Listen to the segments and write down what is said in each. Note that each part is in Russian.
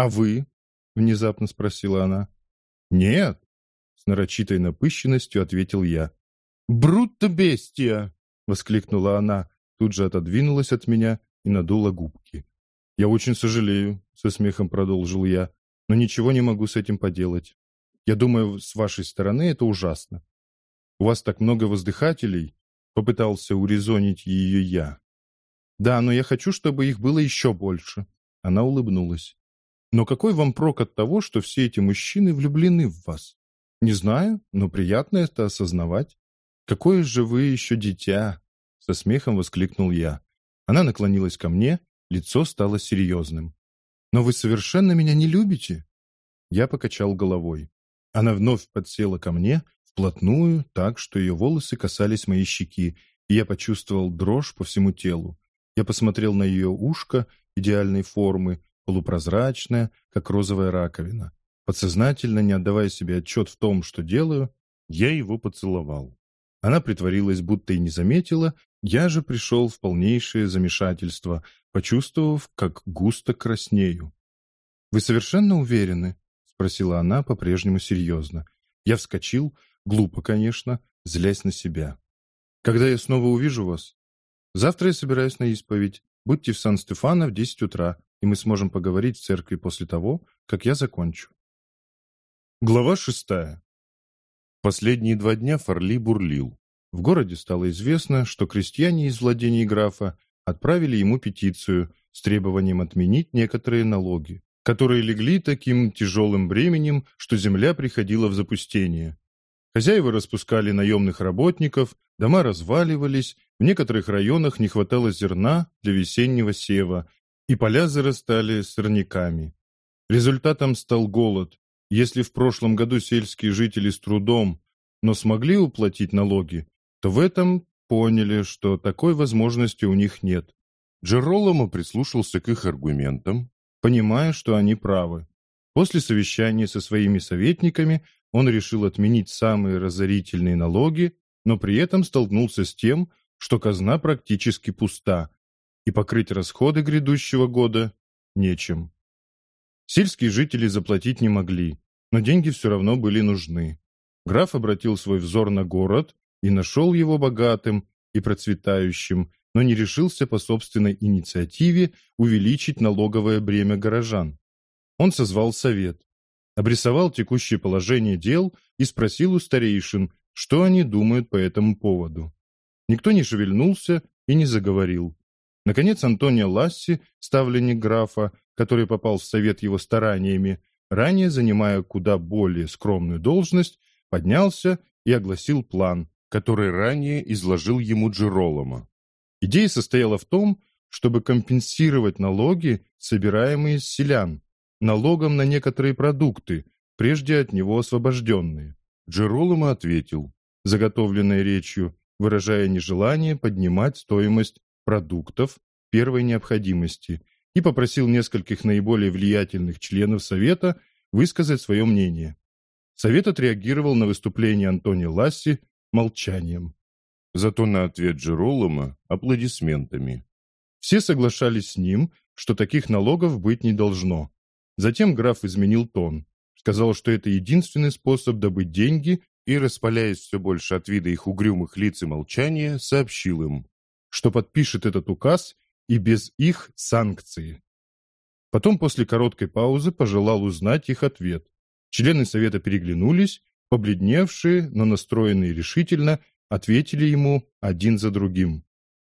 «А вы?» — внезапно спросила она. «Нет», — с нарочитой напыщенностью ответил я. «Брутто бестия!» — воскликнула она, тут же отодвинулась от меня и надула губки. «Я очень сожалею», — со смехом продолжил я, «но ничего не могу с этим поделать. Я думаю, с вашей стороны это ужасно. У вас так много воздыхателей», — попытался урезонить ее я. «Да, но я хочу, чтобы их было еще больше». Она улыбнулась. «Но какой вам прок от того, что все эти мужчины влюблены в вас? Не знаю, но приятно это осознавать. Какое же вы еще дитя!» Со смехом воскликнул я. Она наклонилась ко мне, лицо стало серьезным. «Но вы совершенно меня не любите?» Я покачал головой. Она вновь подсела ко мне, вплотную, так, что ее волосы касались моей щеки, и я почувствовал дрожь по всему телу. Я посмотрел на ее ушко идеальной формы, полупрозрачное, как розовая раковина. Подсознательно, не отдавая себе отчет в том, что делаю, я его поцеловал. Она притворилась, будто и не заметила, я же пришел в полнейшее замешательство, почувствовав, как густо краснею. «Вы совершенно уверены?» — спросила она по-прежнему серьезно. Я вскочил, глупо, конечно, злясь на себя. «Когда я снова увижу вас?» «Завтра я собираюсь на исповедь. Будьте в Сан-Стефано в десять утра, и мы сможем поговорить в церкви после того, как я закончу». Глава шестая. Последние два дня Фарли бурлил. В городе стало известно, что крестьяне из владений графа отправили ему петицию с требованием отменить некоторые налоги, которые легли таким тяжелым бременем, что земля приходила в запустение. Хозяева распускали наемных работников, дома разваливались, в некоторых районах не хватало зерна для весеннего сева, и поля зарастали сорняками. Результатом стал голод. Если в прошлом году сельские жители с трудом, но смогли уплатить налоги, то в этом поняли, что такой возможности у них нет. Джероломо прислушался к их аргументам, понимая, что они правы. После совещания со своими советниками он решил отменить самые разорительные налоги, но при этом столкнулся с тем, что казна практически пуста, и покрыть расходы грядущего года нечем. Сельские жители заплатить не могли, но деньги все равно были нужны. Граф обратил свой взор на город и нашел его богатым и процветающим, но не решился по собственной инициативе увеличить налоговое бремя горожан. Он созвал совет, обрисовал текущее положение дел и спросил у старейшин, что они думают по этому поводу. Никто не шевельнулся и не заговорил. Наконец Антонио Ласси, ставленник графа, который попал в совет его стараниями, ранее занимая куда более скромную должность, поднялся и огласил план, который ранее изложил ему Джероломо. Идея состояла в том, чтобы компенсировать налоги, собираемые с селян, налогом на некоторые продукты, прежде от него освобожденные. Джероломо ответил, заготовленной речью, выражая нежелание поднимать стоимость продуктов первой необходимости и попросил нескольких наиболее влиятельных членов Совета высказать свое мнение. Совет отреагировал на выступление Антонио Ласси молчанием. Зато на ответ Джеролома – аплодисментами. Все соглашались с ним, что таких налогов быть не должно. Затем граф изменил тон. Сказал, что это единственный способ добыть деньги и, распаляясь все больше от вида их угрюмых лиц и молчания, сообщил им, что подпишет этот указ и без их санкции. Потом после короткой паузы пожелал узнать их ответ. Члены совета переглянулись Побледневшие, но настроенные решительно, ответили ему один за другим.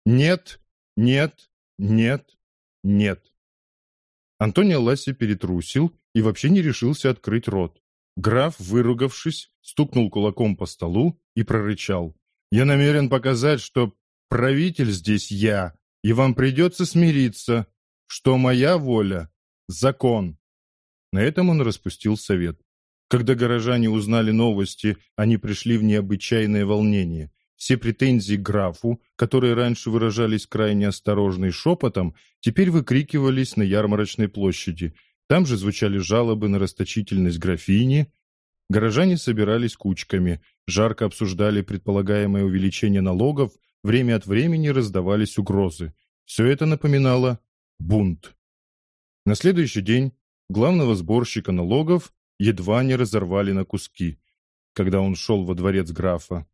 «Нет, нет, нет, нет». Антонио Ласси перетрусил и вообще не решился открыть рот. Граф, выругавшись, стукнул кулаком по столу и прорычал. «Я намерен показать, что правитель здесь я, и вам придется смириться, что моя воля — закон». На этом он распустил совет. Когда горожане узнали новости, они пришли в необычайное волнение. Все претензии к графу, которые раньше выражались крайне осторожно и шепотом, теперь выкрикивались на ярмарочной площади. Там же звучали жалобы на расточительность графини. Горожане собирались кучками, жарко обсуждали предполагаемое увеличение налогов, время от времени раздавались угрозы. Все это напоминало бунт. На следующий день главного сборщика налогов едва не разорвали на куски, когда он шел во дворец графа.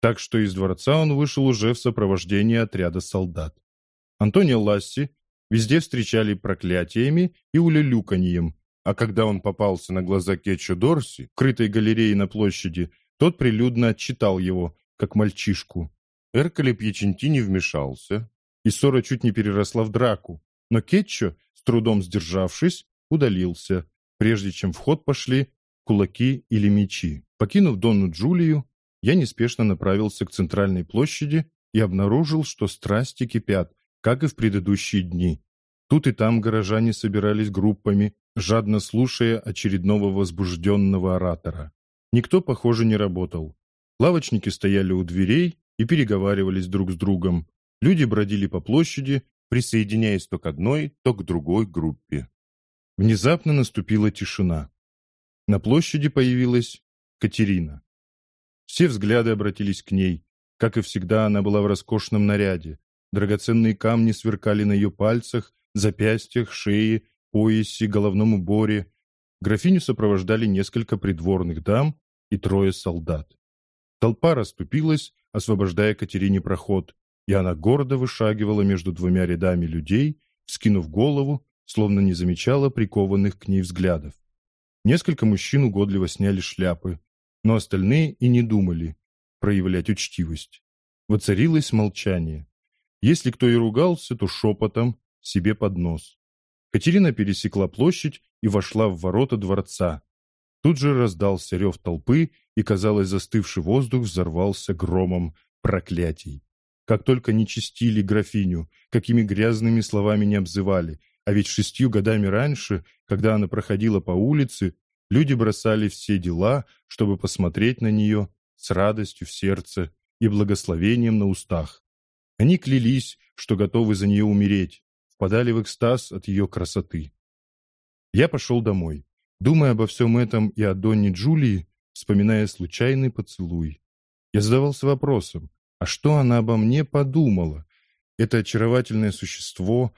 Так что из дворца он вышел уже в сопровождении отряда солдат. Антонио Ласси везде встречали проклятиями и улюлюканьем, а когда он попался на глаза Кетчу Дорси, крытой галереей на площади, тот прилюдно отчитал его, как мальчишку. Эркале Пьяченти не вмешался, и ссора чуть не переросла в драку, но Кетчо, с трудом сдержавшись, удалился, прежде чем в ход пошли кулаки или мечи. Покинув Донну Джулию, я неспешно направился к центральной площади и обнаружил, что страсти кипят, как и в предыдущие дни. Тут и там горожане собирались группами, жадно слушая очередного возбужденного оратора. Никто, похоже, не работал. Лавочники стояли у дверей и переговаривались друг с другом. Люди бродили по площади, присоединяясь то к одной, то к другой группе. Внезапно наступила тишина. На площади появилась Катерина. Все взгляды обратились к ней. Как и всегда, она была в роскошном наряде. Драгоценные камни сверкали на ее пальцах, запястьях, шее, поясе, головном уборе. Графиню сопровождали несколько придворных дам и трое солдат. Толпа расступилась, освобождая Катерине проход и она гордо вышагивала между двумя рядами людей, скинув голову, словно не замечала прикованных к ней взглядов. Несколько мужчин угодливо сняли шляпы, но остальные и не думали проявлять учтивость. Воцарилось молчание. Если кто и ругался, то шепотом, себе под нос. Катерина пересекла площадь и вошла в ворота дворца. Тут же раздался рев толпы, и, казалось, застывший воздух взорвался громом проклятий. Как только не чистили графиню, какими грязными словами не обзывали. А ведь шестью годами раньше, когда она проходила по улице, люди бросали все дела, чтобы посмотреть на нее с радостью в сердце и благословением на устах. Они клялись, что готовы за нее умереть, впадали в экстаз от ее красоты. Я пошел домой, думая обо всем этом и о Донне Джулии, вспоминая случайный поцелуй. Я задавался вопросом, а что она обо мне подумала? Это очаровательное существо,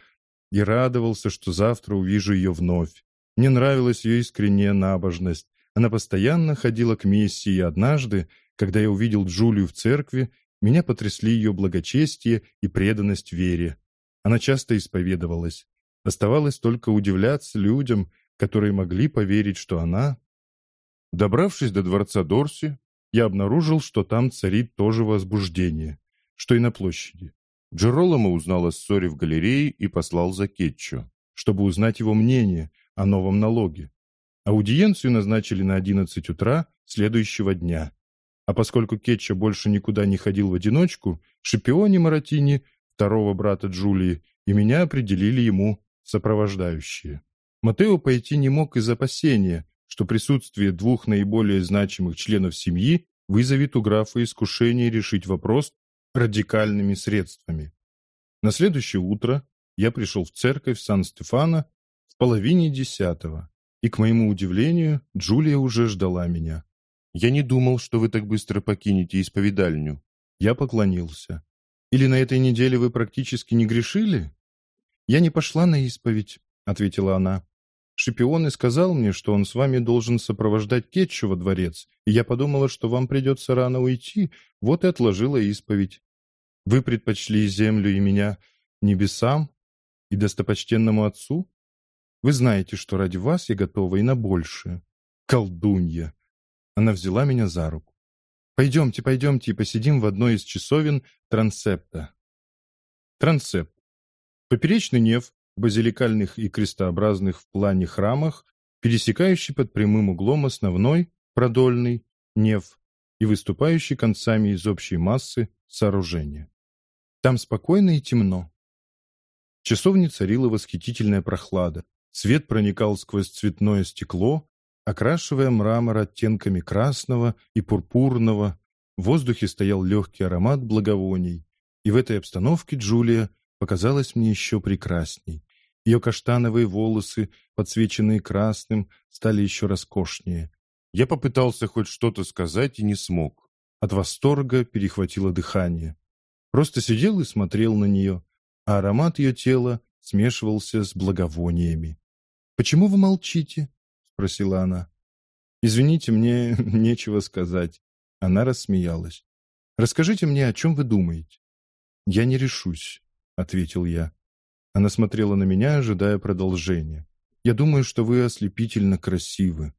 и радовался, что завтра увижу ее вновь. Мне нравилась ее искренняя набожность. Она постоянно ходила к мессе, и однажды, когда я увидел Джулию в церкви, меня потрясли ее благочестие и преданность вере. Она часто исповедовалась. Оставалось только удивляться людям, которые могли поверить, что она... Добравшись до дворца Дорси, я обнаружил, что там царит тоже возбуждение, что и на площади. Джероломо узнал о ссоре в галерее и послал за Кетчо, чтобы узнать его мнение о новом налоге. Аудиенцию назначили на 11 утра следующего дня. А поскольку Кетчо больше никуда не ходил в одиночку, Шипиони Маратини, второго брата Джулии, и меня определили ему сопровождающие. Матео пойти не мог из опасения, что присутствие двух наиболее значимых членов семьи вызовет у графа искушение решить вопрос радикальными средствами. На следующее утро я пришел в церковь Сан-Стефано в половине десятого, и, к моему удивлению, Джулия уже ждала меня. «Я не думал, что вы так быстро покинете исповедальню». Я поклонился. «Или на этой неделе вы практически не грешили?» «Я не пошла на исповедь», — ответила она. Шипион и сказал мне, что он с вами должен сопровождать Кетчу во дворец, и я подумала, что вам придется рано уйти, вот и отложила исповедь. Вы предпочли землю и меня небесам и достопочтенному отцу? Вы знаете, что ради вас я готова и на большее. Колдунья!» Она взяла меня за руку. «Пойдемте, пойдемте и посидим в одной из часовен трансепта». Трансепт. Поперечный неф базиликальных и крестообразных в плане храмах, пересекающий под прямым углом основной, продольный, неф и выступающий концами из общей массы сооружения. Там спокойно и темно. В часовне царила восхитительная прохлада. Свет проникал сквозь цветное стекло, окрашивая мрамор оттенками красного и пурпурного. В воздухе стоял легкий аромат благовоний. И в этой обстановке Джулия показалась мне еще прекрасней. Ее каштановые волосы, подсвеченные красным, стали еще роскошнее. Я попытался хоть что-то сказать и не смог. От восторга перехватило дыхание. Просто сидел и смотрел на нее, а аромат ее тела смешивался с благовониями. «Почему вы молчите?» — спросила она. «Извините, мне нечего сказать». Она рассмеялась. «Расскажите мне, о чем вы думаете?» «Я не решусь», — ответил я. Она смотрела на меня, ожидая продолжения. «Я думаю, что вы ослепительно красивы».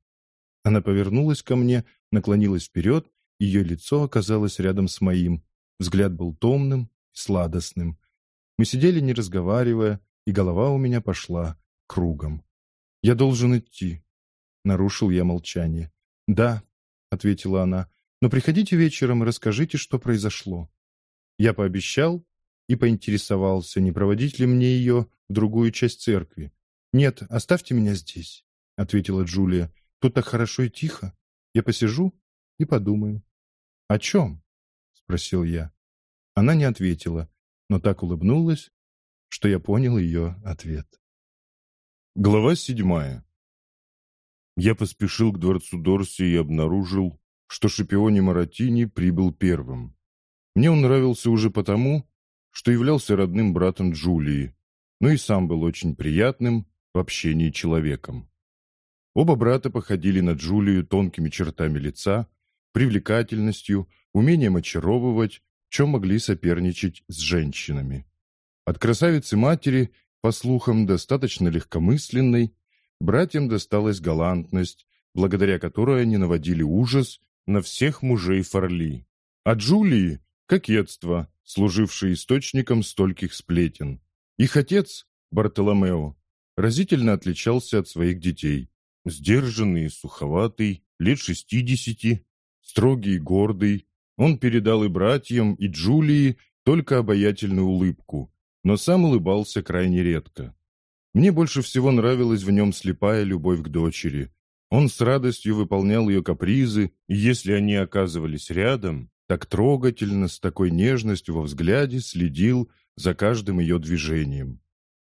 Она повернулась ко мне, наклонилась вперед, ее лицо оказалось рядом с моим. Взгляд был томным и сладостным. Мы сидели, не разговаривая, и голова у меня пошла кругом. «Я должен идти», — нарушил я молчание. «Да», — ответила она, — «но приходите вечером и расскажите, что произошло». Я пообещал, и поинтересовался, не проводить ли мне ее в другую часть церкви. «Нет, оставьте меня здесь», — ответила Джулия. «Тут так хорошо и тихо. Я посижу и подумаю». «О чем?» — спросил я. Она не ответила, но так улыбнулась, что я понял ее ответ. Глава седьмая. Я поспешил к дворцу Дорси и обнаружил, что Шипиони Маратини прибыл первым. Мне он нравился уже потому, что являлся родным братом Джулии, но и сам был очень приятным в общении человеком. Оба брата походили на Джулию тонкими чертами лица, привлекательностью, умением очаровывать, чем могли соперничать с женщинами. От красавицы-матери, по слухам, достаточно легкомысленной, братьям досталась галантность, благодаря которой они наводили ужас на всех мужей Фарли. А Джулии – кокетство, служивший источником стольких сплетен. Их отец, Бартоломео, разительно отличался от своих детей. Сдержанный и суховатый, лет шестидесяти, строгий и гордый, он передал и братьям, и Джулии только обаятельную улыбку, но сам улыбался крайне редко. Мне больше всего нравилась в нем слепая любовь к дочери. Он с радостью выполнял ее капризы, и если они оказывались рядом, так трогательно, с такой нежностью во взгляде следил за каждым ее движением.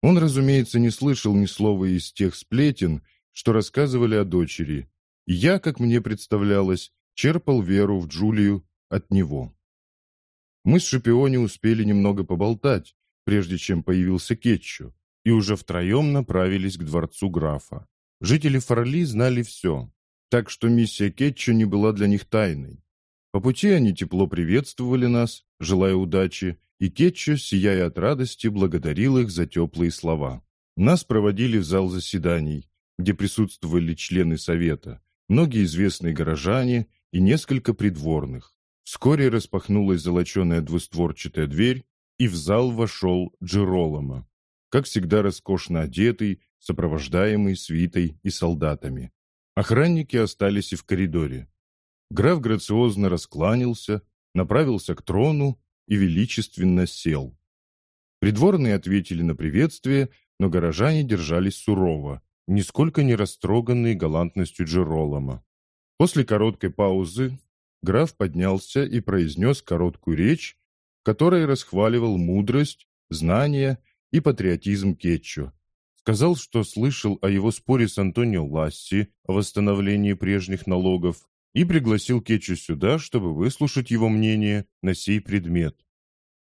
Он, разумеется, не слышал ни слова из тех сплетен, что рассказывали о дочери, и я, как мне представлялось, черпал веру в Джулию от него. Мы с Шипиони успели немного поболтать, прежде чем появился Кетчу, и уже втроем направились к дворцу графа. Жители Фарли знали все, так что миссия Кетчу не была для них тайной. По пути они тепло приветствовали нас, желая удачи, и Кетчу, сияя от радости, благодарил их за теплые слова. Нас проводили в зал заседаний, где присутствовали члены совета, многие известные горожане и несколько придворных. Вскоре распахнулась золоченая двустворчатая дверь, и в зал вошел Джеролома, как всегда роскошно одетый, сопровождаемый свитой и солдатами. Охранники остались и в коридоре. Граф грациозно раскланялся, направился к трону и величественно сел. Придворные ответили на приветствие, но горожане держались сурово, нисколько не растроганные галантностью Джеролома. После короткой паузы граф поднялся и произнес короткую речь, в которой расхваливал мудрость, знания и патриотизм Кетчу. Сказал, что слышал о его споре с Антонио Ласси о восстановлении прежних налогов и пригласил Кетчу сюда, чтобы выслушать его мнение на сей предмет.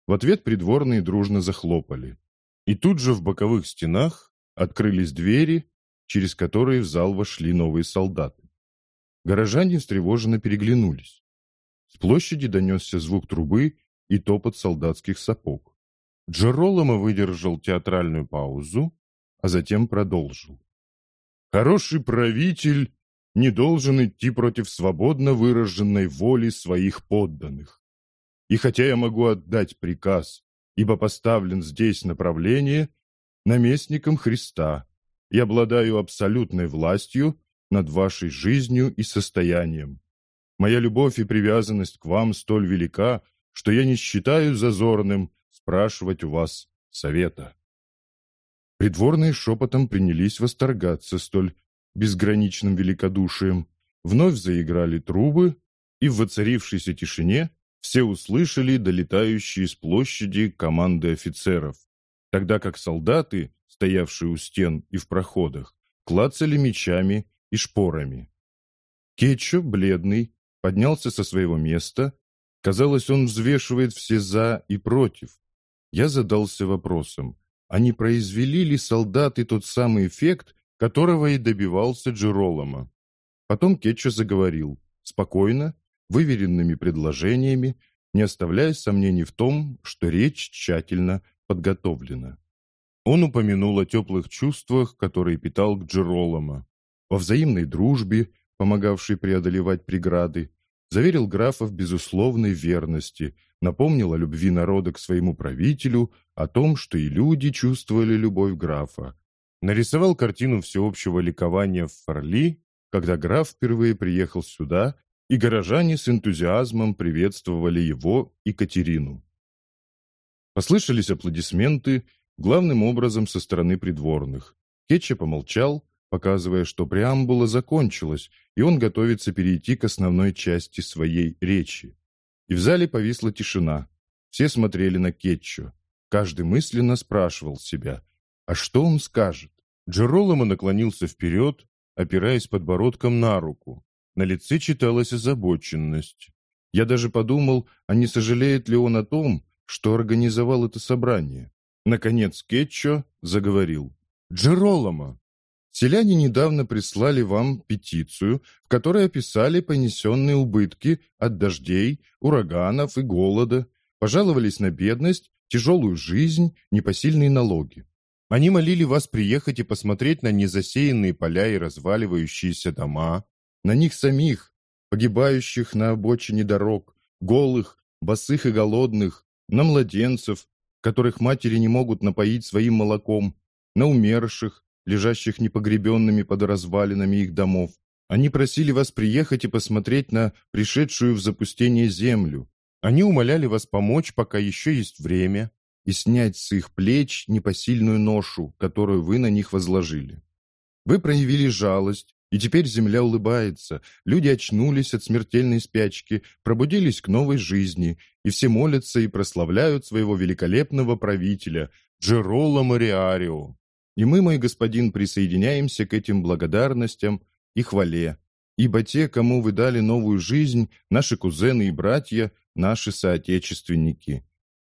В ответ придворные дружно захлопали. И тут же в боковых стенах открылись двери, через которые в зал вошли новые солдаты. Горожане встревоженно переглянулись. С площади донесся звук трубы и топот солдатских сапог. Джероломо выдержал театральную паузу, а затем продолжил. «Хороший правитель не должен идти против свободно выраженной воли своих подданных. И хотя я могу отдать приказ, ибо поставлен здесь направление, наместником Христа, и обладаю абсолютной властью над вашей жизнью и состоянием. Моя любовь и привязанность к вам столь велика, что я не считаю зазорным спрашивать у вас совета. Придворные шепотом принялись восторгаться столь безграничным великодушием, вновь заиграли трубы, и в воцарившейся тишине все услышали долетающие с площади команды офицеров, тогда как солдаты, стоявшие у стен и в проходах, клацали мечами и шпорами. Кетчо, бледный, поднялся со своего места. Казалось, он взвешивает все «за» и «против». Я задался вопросом, а не произвели ли солдаты тот самый эффект, которого и добивался Джеролома. Потом Кетчо заговорил, спокойно, выверенными предложениями, не оставляя сомнений в том, что речь тщательно подготовлена. Он упомянул о теплых чувствах, которые питал к Джеролома, о взаимной дружбе, помогавшей преодолевать преграды, заверил графа в безусловной верности, напомнил о любви народа к своему правителю, о том, что и люди чувствовали любовь графа. Нарисовал картину всеобщего ликования в Фарли, когда граф впервые приехал сюда, и горожане с энтузиазмом приветствовали его и Катерину. Послышались аплодисменты, главным образом со стороны придворных. Кетча помолчал, показывая, что преамбула закончилась, и он готовится перейти к основной части своей речи. И в зале повисла тишина. Все смотрели на Кетчу. Каждый мысленно спрашивал себя, а что он скажет? Джероломо наклонился вперед, опираясь подбородком на руку. На лице читалась озабоченность. Я даже подумал, а не сожалеет ли он о том, что организовал это собрание. Наконец Кетчо заговорил. «Джероломо, селяне недавно прислали вам петицию, в которой описали понесенные убытки от дождей, ураганов и голода, пожаловались на бедность, тяжелую жизнь, непосильные налоги. Они молили вас приехать и посмотреть на незасеянные поля и разваливающиеся дома, на них самих, погибающих на обочине дорог, голых, босых и голодных, на младенцев, которых матери не могут напоить своим молоком, на умерших, лежащих непогребенными под развалинами их домов. Они просили вас приехать и посмотреть на пришедшую в запустение землю. Они умоляли вас помочь, пока еще есть время, и снять с их плеч непосильную ношу, которую вы на них возложили. Вы проявили жалость, и теперь земля улыбается, люди очнулись от смертельной спячки, пробудились к новой жизни, и все молятся и прославляют своего великолепного правителя, Джерола Мариарио. И мы, мой господин, присоединяемся к этим благодарностям и хвале, ибо те, кому вы дали новую жизнь, наши кузены и братья, наши соотечественники.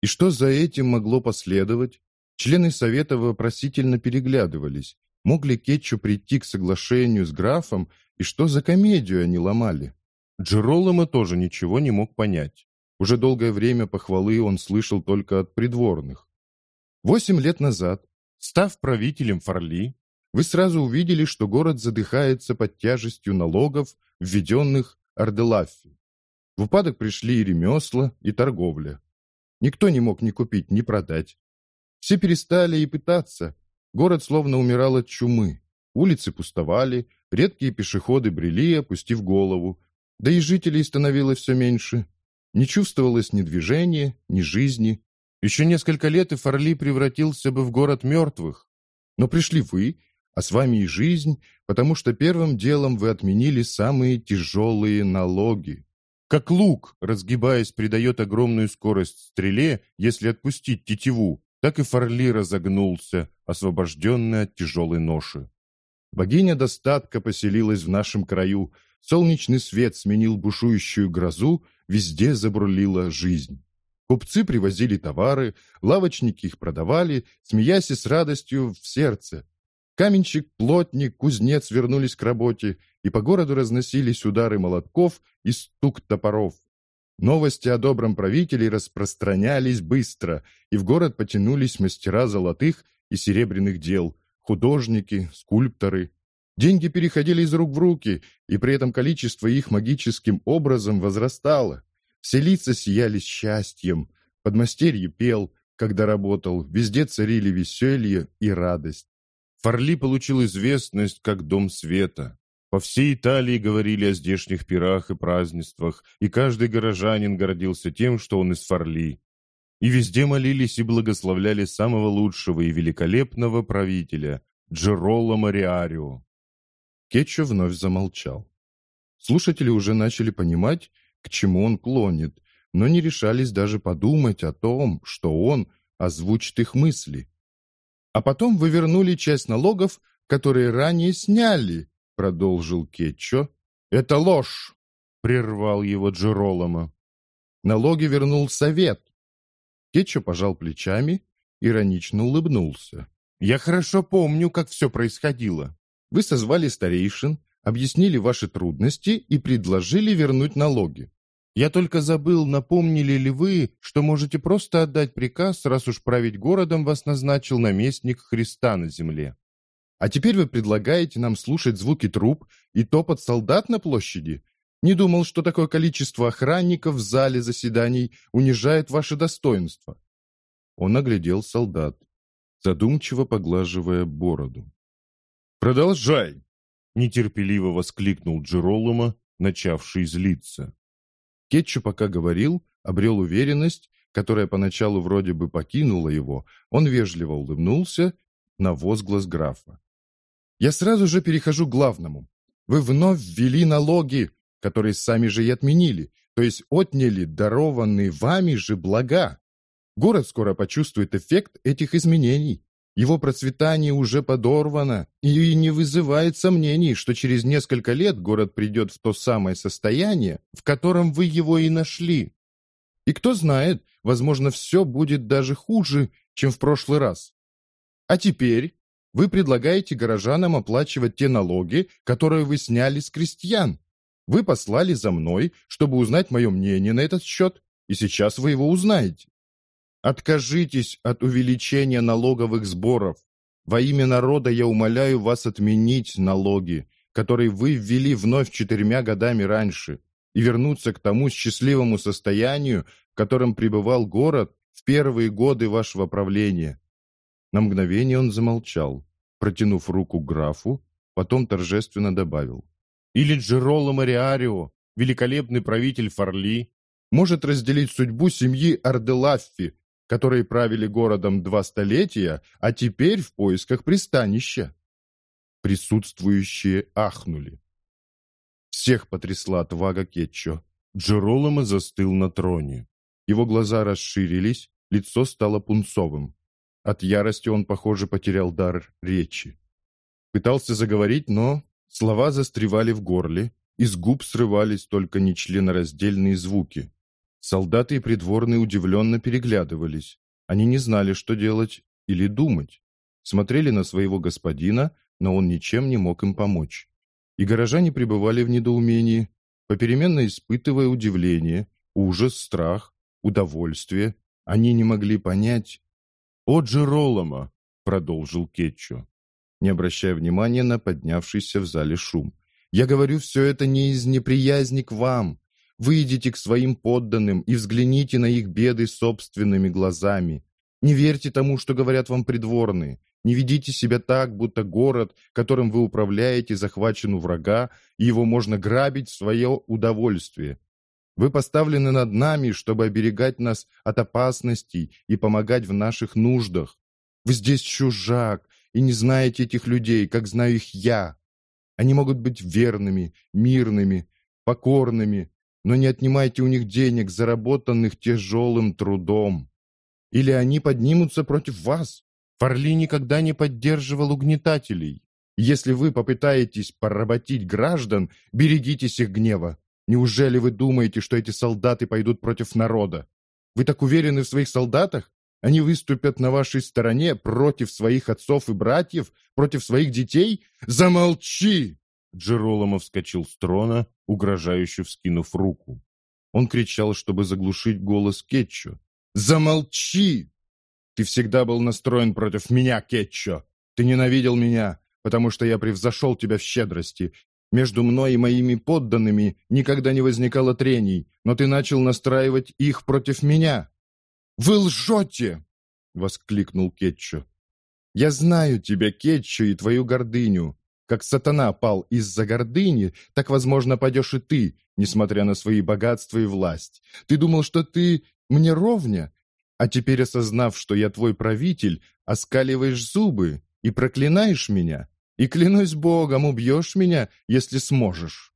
И что за этим могло последовать? Члены Совета вопросительно переглядывались. Мог ли Кетчу прийти к соглашению с графом, и что за комедию они ломали? Джероломо тоже ничего не мог понять. Уже долгое время похвалы он слышал только от придворных. Восемь лет назад, став правителем Фарли, вы сразу увидели, что город задыхается под тяжестью налогов, введенных Арделаффи. В упадок пришли и ремесла, и торговля. Никто не мог ни купить, ни продать. Все перестали и пытаться, Город словно умирал от чумы. Улицы пустовали, редкие пешеходы брели, опустив голову. Да и жителей становилось все меньше. Не чувствовалось ни движения, ни жизни. Еще несколько лет и Фарли превратился бы в город мертвых. Но пришли вы, а с вами и жизнь, потому что первым делом вы отменили самые тяжелые налоги. Как лук, разгибаясь, придает огромную скорость стреле, если отпустить тетиву, так и Фарли разогнулся, освобожденный от тяжелой ноши. Богиня достатка поселилась в нашем краю, солнечный свет сменил бушующую грозу, везде забурлила жизнь. Купцы привозили товары, лавочники их продавали, смеясь и с радостью в сердце. Каменщик, плотник, кузнец вернулись к работе, и по городу разносились удары молотков и стук топоров. Новости о добром правителе распространялись быстро, и в город потянулись мастера золотых и серебряных дел, художники, скульпторы. Деньги переходили из рук в руки, и при этом количество их магическим образом возрастало. Все лица сияли счастьем, подмастерье пел, когда работал, везде царили веселье и радость. Фарли получил известность как Дом Света. По всей Италии говорили о здешних пирах и празднествах, и каждый горожанин гордился тем, что он из Фарли. И везде молились и благословляли самого лучшего и великолепного правителя, Джероло Мариарио. Кетчо вновь замолчал. Слушатели уже начали понимать, к чему он клонит, но не решались даже подумать о том, что он озвучит их мысли. А потом вы вернули часть налогов, которые ранее сняли, — продолжил Кетчо. «Это ложь!» — прервал его Джероломо. «Налоги вернул совет». Кетчо пожал плечами, иронично улыбнулся. «Я хорошо помню, как все происходило. Вы созвали старейшин, объяснили ваши трудности и предложили вернуть налоги. Я только забыл, напомнили ли вы, что можете просто отдать приказ, раз уж править городом вас назначил наместник Христа на земле. А теперь вы предлагаете нам слушать звуки труб и топот солдат на площади? Не думал, что такое количество охранников в зале заседаний унижает ваше достоинство. Он оглядел солдат, задумчиво поглаживая бороду. «Продолжай!» — нетерпеливо воскликнул Джеролома, начавший злиться. Кетчу пока говорил, обрел уверенность, которая поначалу вроде бы покинула его, он вежливо улыбнулся на возглас графа. «Я сразу же перехожу к главному. Вы вновь ввели налоги, которые сами же и отменили, то есть отняли дарованные вами же блага. Город скоро почувствует эффект этих изменений. Его процветание уже подорвано, и не вызывает сомнений, что через несколько лет город придет в то самое состояние, в котором вы его и нашли. И кто знает, возможно, все будет даже хуже, чем в прошлый раз. А теперь вы предлагаете горожанам оплачивать те налоги, которые вы сняли с крестьян. Вы послали за мной, чтобы узнать мое мнение на этот счет, и сейчас вы его узнаете. Откажитесь от увеличения налоговых сборов. Во имя народа я умоляю вас отменить налоги, которые вы ввели вновь четырьмя годами раньше, и вернуться к тому счастливому состоянию, в котором пребывал город в первые годы вашего правления». На мгновение он замолчал, протянув руку графу, потом торжественно добавил. «Или Джероло Мариарио, великолепный правитель Фарли, может разделить судьбу семьи Арделаффи, которые правили городом два столетия, а теперь в поисках пристанища. Присутствующие ахнули. Всех потрясла отвага Кетчо. Джероломо застыл на троне. Его глаза расширились, лицо стало пунцовым. От ярости он, похоже, потерял дар речи. Пытался заговорить, но слова застревали в горле, из губ срывались только нечленораздельные звуки. Солдаты и придворные удивленно переглядывались. Они не знали, что делать или думать. Смотрели на своего господина, но он ничем не мог им помочь. И горожане пребывали в недоумении, попеременно испытывая удивление, ужас, страх, удовольствие. Они не могли понять. «О, Джеролома!» — продолжил Кетчо, не обращая внимания на поднявшийся в зале шум. «Я говорю все это не из неприязни к вам, Выйдите к своим подданным и взгляните на их беды собственными глазами. Не верьте тому, что говорят вам придворные. Не ведите себя так, будто город, которым вы управляете, захвачен у врага, и его можно грабить в свое удовольствие. Вы поставлены над нами, чтобы оберегать нас от опасностей и помогать в наших нуждах. Вы здесь чужак и не знаете этих людей, как знаю их я. Они могут быть верными, мирными, покорными, но не отнимайте у них денег, заработанных тяжелым трудом. Или они поднимутся против вас. Фарли никогда не поддерживал угнетателей. Если вы попытаетесь поработить граждан, берегитесь их гнева. Неужели вы думаете, что эти солдаты пойдут против народа? Вы так уверены в своих солдатах? Они выступят на вашей стороне против своих отцов и братьев, против своих детей? Замолчи! Джероломо вскочил с трона, угрожающе вскинув руку. Он кричал, чтобы заглушить голос Кетчо. «Замолчи! Ты всегда был настроен против меня, Кетчо! Ты ненавидел меня, потому что я превзошел тебя в щедрости. Между мной и моими подданными никогда не возникало трений, но ты начал настраивать их против меня». «Вы лжете!» — воскликнул Кетчо. «Я знаю тебя, Кетчо, и твою гордыню. Как сатана пал из-за гордыни, так, возможно, падешь и ты, несмотря на свои богатства и власть. Ты думал, что ты мне ровня? А теперь, осознав, что я твой правитель, оскаливаешь зубы и проклинаешь меня. И, клянусь богом, убьешь меня, если сможешь».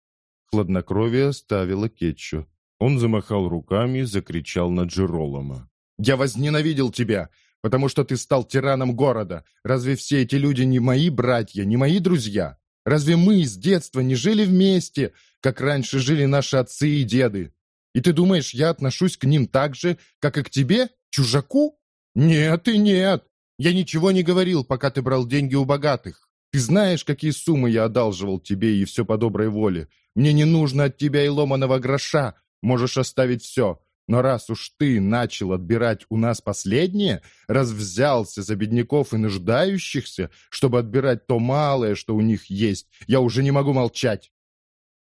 Хладнокровие оставило Кетчу. Он замахал руками и закричал на Джеролома. «Я возненавидел тебя! потому что ты стал тираном города. Разве все эти люди не мои братья, не мои друзья? Разве мы с детства не жили вместе, как раньше жили наши отцы и деды? И ты думаешь, я отношусь к ним так же, как и к тебе, чужаку? Нет и нет. Я ничего не говорил, пока ты брал деньги у богатых. Ты знаешь, какие суммы я одалживал тебе и все по доброй воле. Мне не нужно от тебя и ломаного гроша. Можешь оставить все. Но раз уж ты начал отбирать у нас последнее, раз взялся за бедняков и нуждающихся, чтобы отбирать то малое, что у них есть, я уже не могу молчать.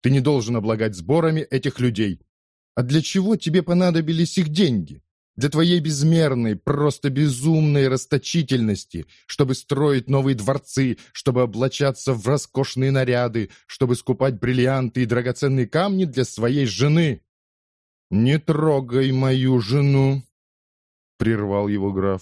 Ты не должен облагать сборами этих людей. А для чего тебе понадобились их деньги? Для твоей безмерной, просто безумной расточительности, чтобы строить новые дворцы, чтобы облачаться в роскошные наряды, чтобы скупать бриллианты и драгоценные камни для своей жены. «Не трогай мою жену!» — прервал его граф.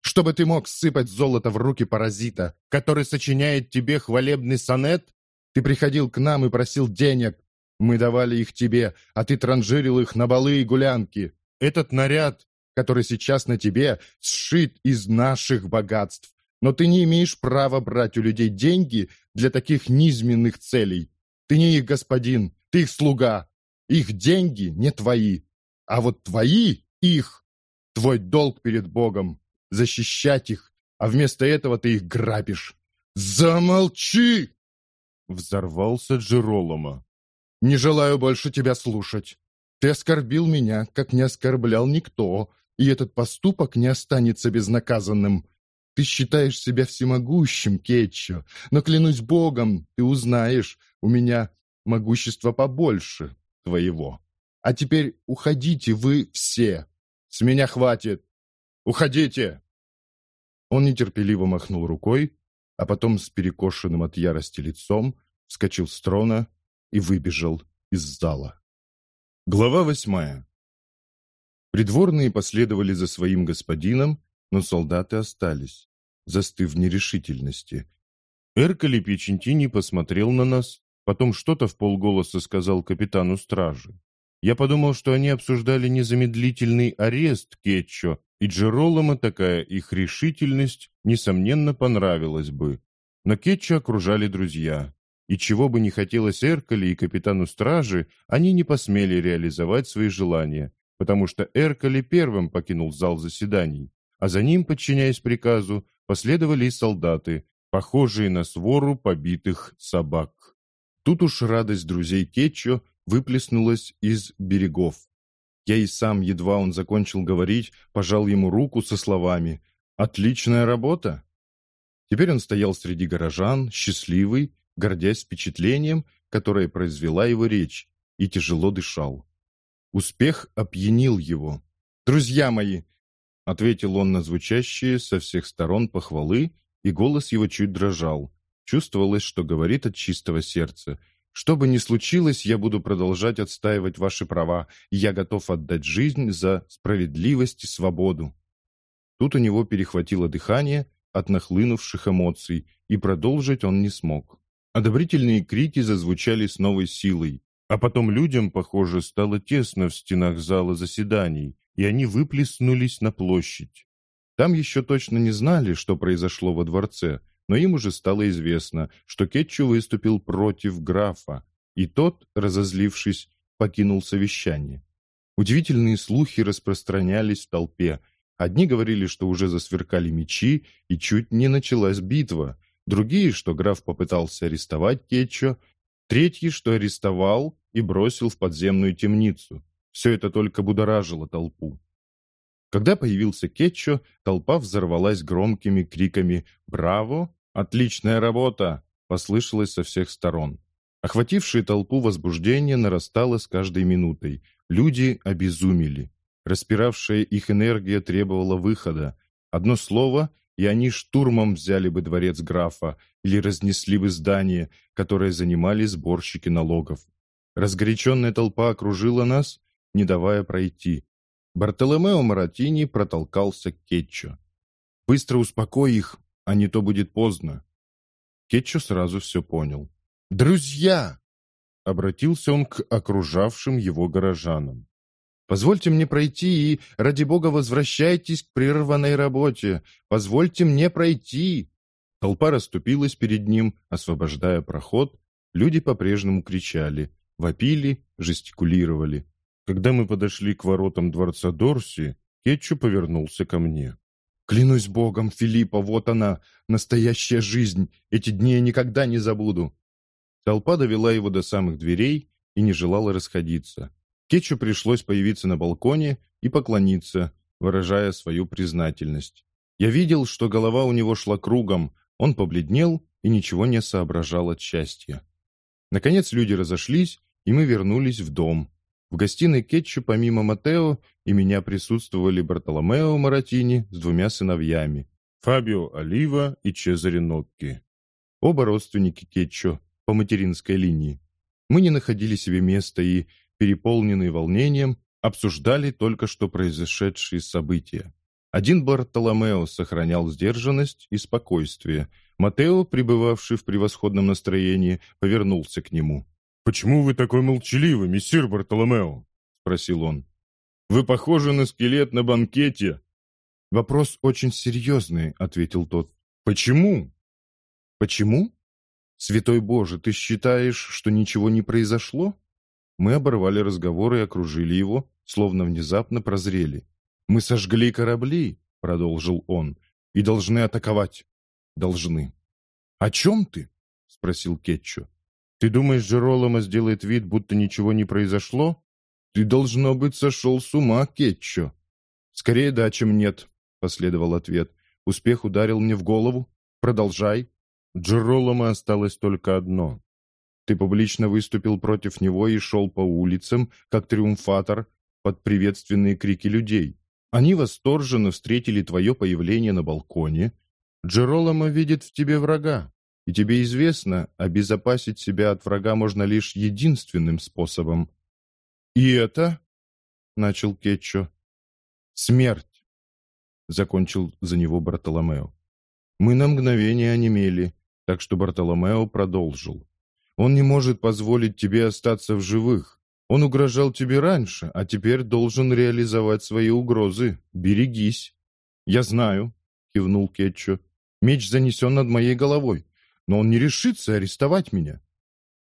«Чтобы ты мог сыпать золото в руки паразита, который сочиняет тебе хвалебный сонет? Ты приходил к нам и просил денег. Мы давали их тебе, а ты транжирил их на балы и гулянки. Этот наряд, который сейчас на тебе, сшит из наших богатств. Но ты не имеешь права брать у людей деньги для таких низменных целей. Ты не их господин, ты их слуга. Их деньги не твои, а вот твои — их. Твой долг перед Богом — защищать их, а вместо этого ты их грабишь. Замолчи! Взорвался Джеролома. Не желаю больше тебя слушать. Ты оскорбил меня, как не оскорблял никто, и этот поступок не останется безнаказанным. Ты считаешь себя всемогущим, Кетчо, но, клянусь Богом, ты узнаешь, у меня могущество побольше твоего. А теперь уходите вы все. С меня хватит. Уходите!» Он нетерпеливо махнул рукой, а потом с перекошенным от ярости лицом вскочил с трона и выбежал из зала. Глава восьмая. Придворные последовали за своим господином, но солдаты остались, застыв в нерешительности. Эркали Пичентини посмотрел на нас, Потом что-то в полголоса сказал капитану стражи. Я подумал, что они обсуждали незамедлительный арест Кетчо, и Джеролома такая их решительность, несомненно, понравилась бы. Но Кетчо окружали друзья. И чего бы не хотелось Эркали и капитану стражи, они не посмели реализовать свои желания, потому что Эркали первым покинул зал заседаний, а за ним, подчиняясь приказу, последовали и солдаты, похожие на свору побитых собак. Тут уж радость друзей Кетчо выплеснулась из берегов. Я и сам, едва он закончил говорить, пожал ему руку со словами «Отличная работа!». Теперь он стоял среди горожан, счастливый, гордясь впечатлением, которое произвела его речь, и тяжело дышал. Успех опьянил его. «Друзья мои!» — ответил он на звучащие со всех сторон похвалы, и голос его чуть дрожал. Чувствовалось, что говорит от чистого сердца. «Что бы ни случилось, я буду продолжать отстаивать ваши права, и я готов отдать жизнь за справедливость и свободу». Тут у него перехватило дыхание от нахлынувших эмоций, и продолжить он не смог. Одобрительные крики зазвучали с новой силой, а потом людям, похоже, стало тесно в стенах зала заседаний, и они выплеснулись на площадь. Там еще точно не знали, что произошло во дворце, но им уже стало известно, что Кетчу выступил против графа, и тот, разозлившись, покинул совещание. Удивительные слухи распространялись в толпе. Одни говорили, что уже засверкали мечи, и чуть не началась битва. Другие, что граф попытался арестовать Кетчо. Третьи, что арестовал и бросил в подземную темницу. Все это только будоражило толпу. Когда появился Кетчо, толпа взорвалась громкими криками «Браво!» «Отличная работа!» — послышалось со всех сторон. Охватившее толпу возбуждение нарастало с каждой минутой. Люди обезумели. Распиравшая их энергия требовала выхода. Одно слово, и они штурмом взяли бы дворец графа или разнесли бы здание, которое занимали сборщики налогов. Разгоряченная толпа окружила нас, не давая пройти. Бартоломео Маратини протолкался к Кетчо. «Быстро успокой их, а не то будет поздно. Кетчу сразу все понял. «Друзья!» — обратился он к окружавшим его горожанам. «Позвольте мне пройти и, ради бога, возвращайтесь к прерванной работе. Позвольте мне пройти!» Толпа расступилась перед ним, освобождая проход. Люди по-прежнему кричали, вопили, жестикулировали. Когда мы подошли к воротам дворца Дорси, Кетчу повернулся ко мне. Клянусь Богом, Филиппа, вот она, настоящая жизнь. Эти дни я никогда не забуду. Толпа довела его до самых дверей и не желала расходиться. Кетчу пришлось появиться на балконе и поклониться, выражая свою признательность. Я видел, что голова у него шла кругом, он побледнел и ничего не соображал от счастья. Наконец люди разошлись, и мы вернулись в дом. В гостиной Кетчу помимо Матео и меня присутствовали Бартоломео Маратини с двумя сыновьями, Фабио Олива и Чезаре Нотки. Оба родственники Кетчу по материнской линии. Мы не находили себе места и, переполненные волнением, обсуждали только что произошедшие события. Один Бартоломео сохранял сдержанность и спокойствие. Матео, пребывавший в превосходном настроении, повернулся к нему. «Почему вы такой молчаливый, мессир Бартоломео?» — спросил он. «Вы похожи на скелет на банкете». «Вопрос очень серьезный», — ответил тот. «Почему?» «Почему? Святой Боже, ты считаешь, что ничего не произошло?» Мы оборвали разговор и окружили его, словно внезапно прозрели. «Мы сожгли корабли», — продолжил он, — «и должны атаковать». «Должны». «О чем ты?» — спросил Кетчу. Ты думаешь, Джеролома сделает вид, будто ничего не произошло? Ты, должно быть, сошел с ума, Кетчо. Скорее да, чем нет, последовал ответ. Успех ударил мне в голову. Продолжай. Джеролома осталось только одно. Ты публично выступил против него и шел по улицам, как триумфатор, под приветственные крики людей. Они восторженно встретили твое появление на балконе. Джеролома видит в тебе врага. И тебе известно, обезопасить себя от врага можно лишь единственным способом. «И это?» — начал Кетчо. «Смерть!» — закончил за него Бартоломео. Мы на мгновение онемели, так что Бартоломео продолжил. «Он не может позволить тебе остаться в живых. Он угрожал тебе раньше, а теперь должен реализовать свои угрозы. Берегись!» «Я знаю», — кивнул Кетчо. «Меч занесен над моей головой но он не решится арестовать меня.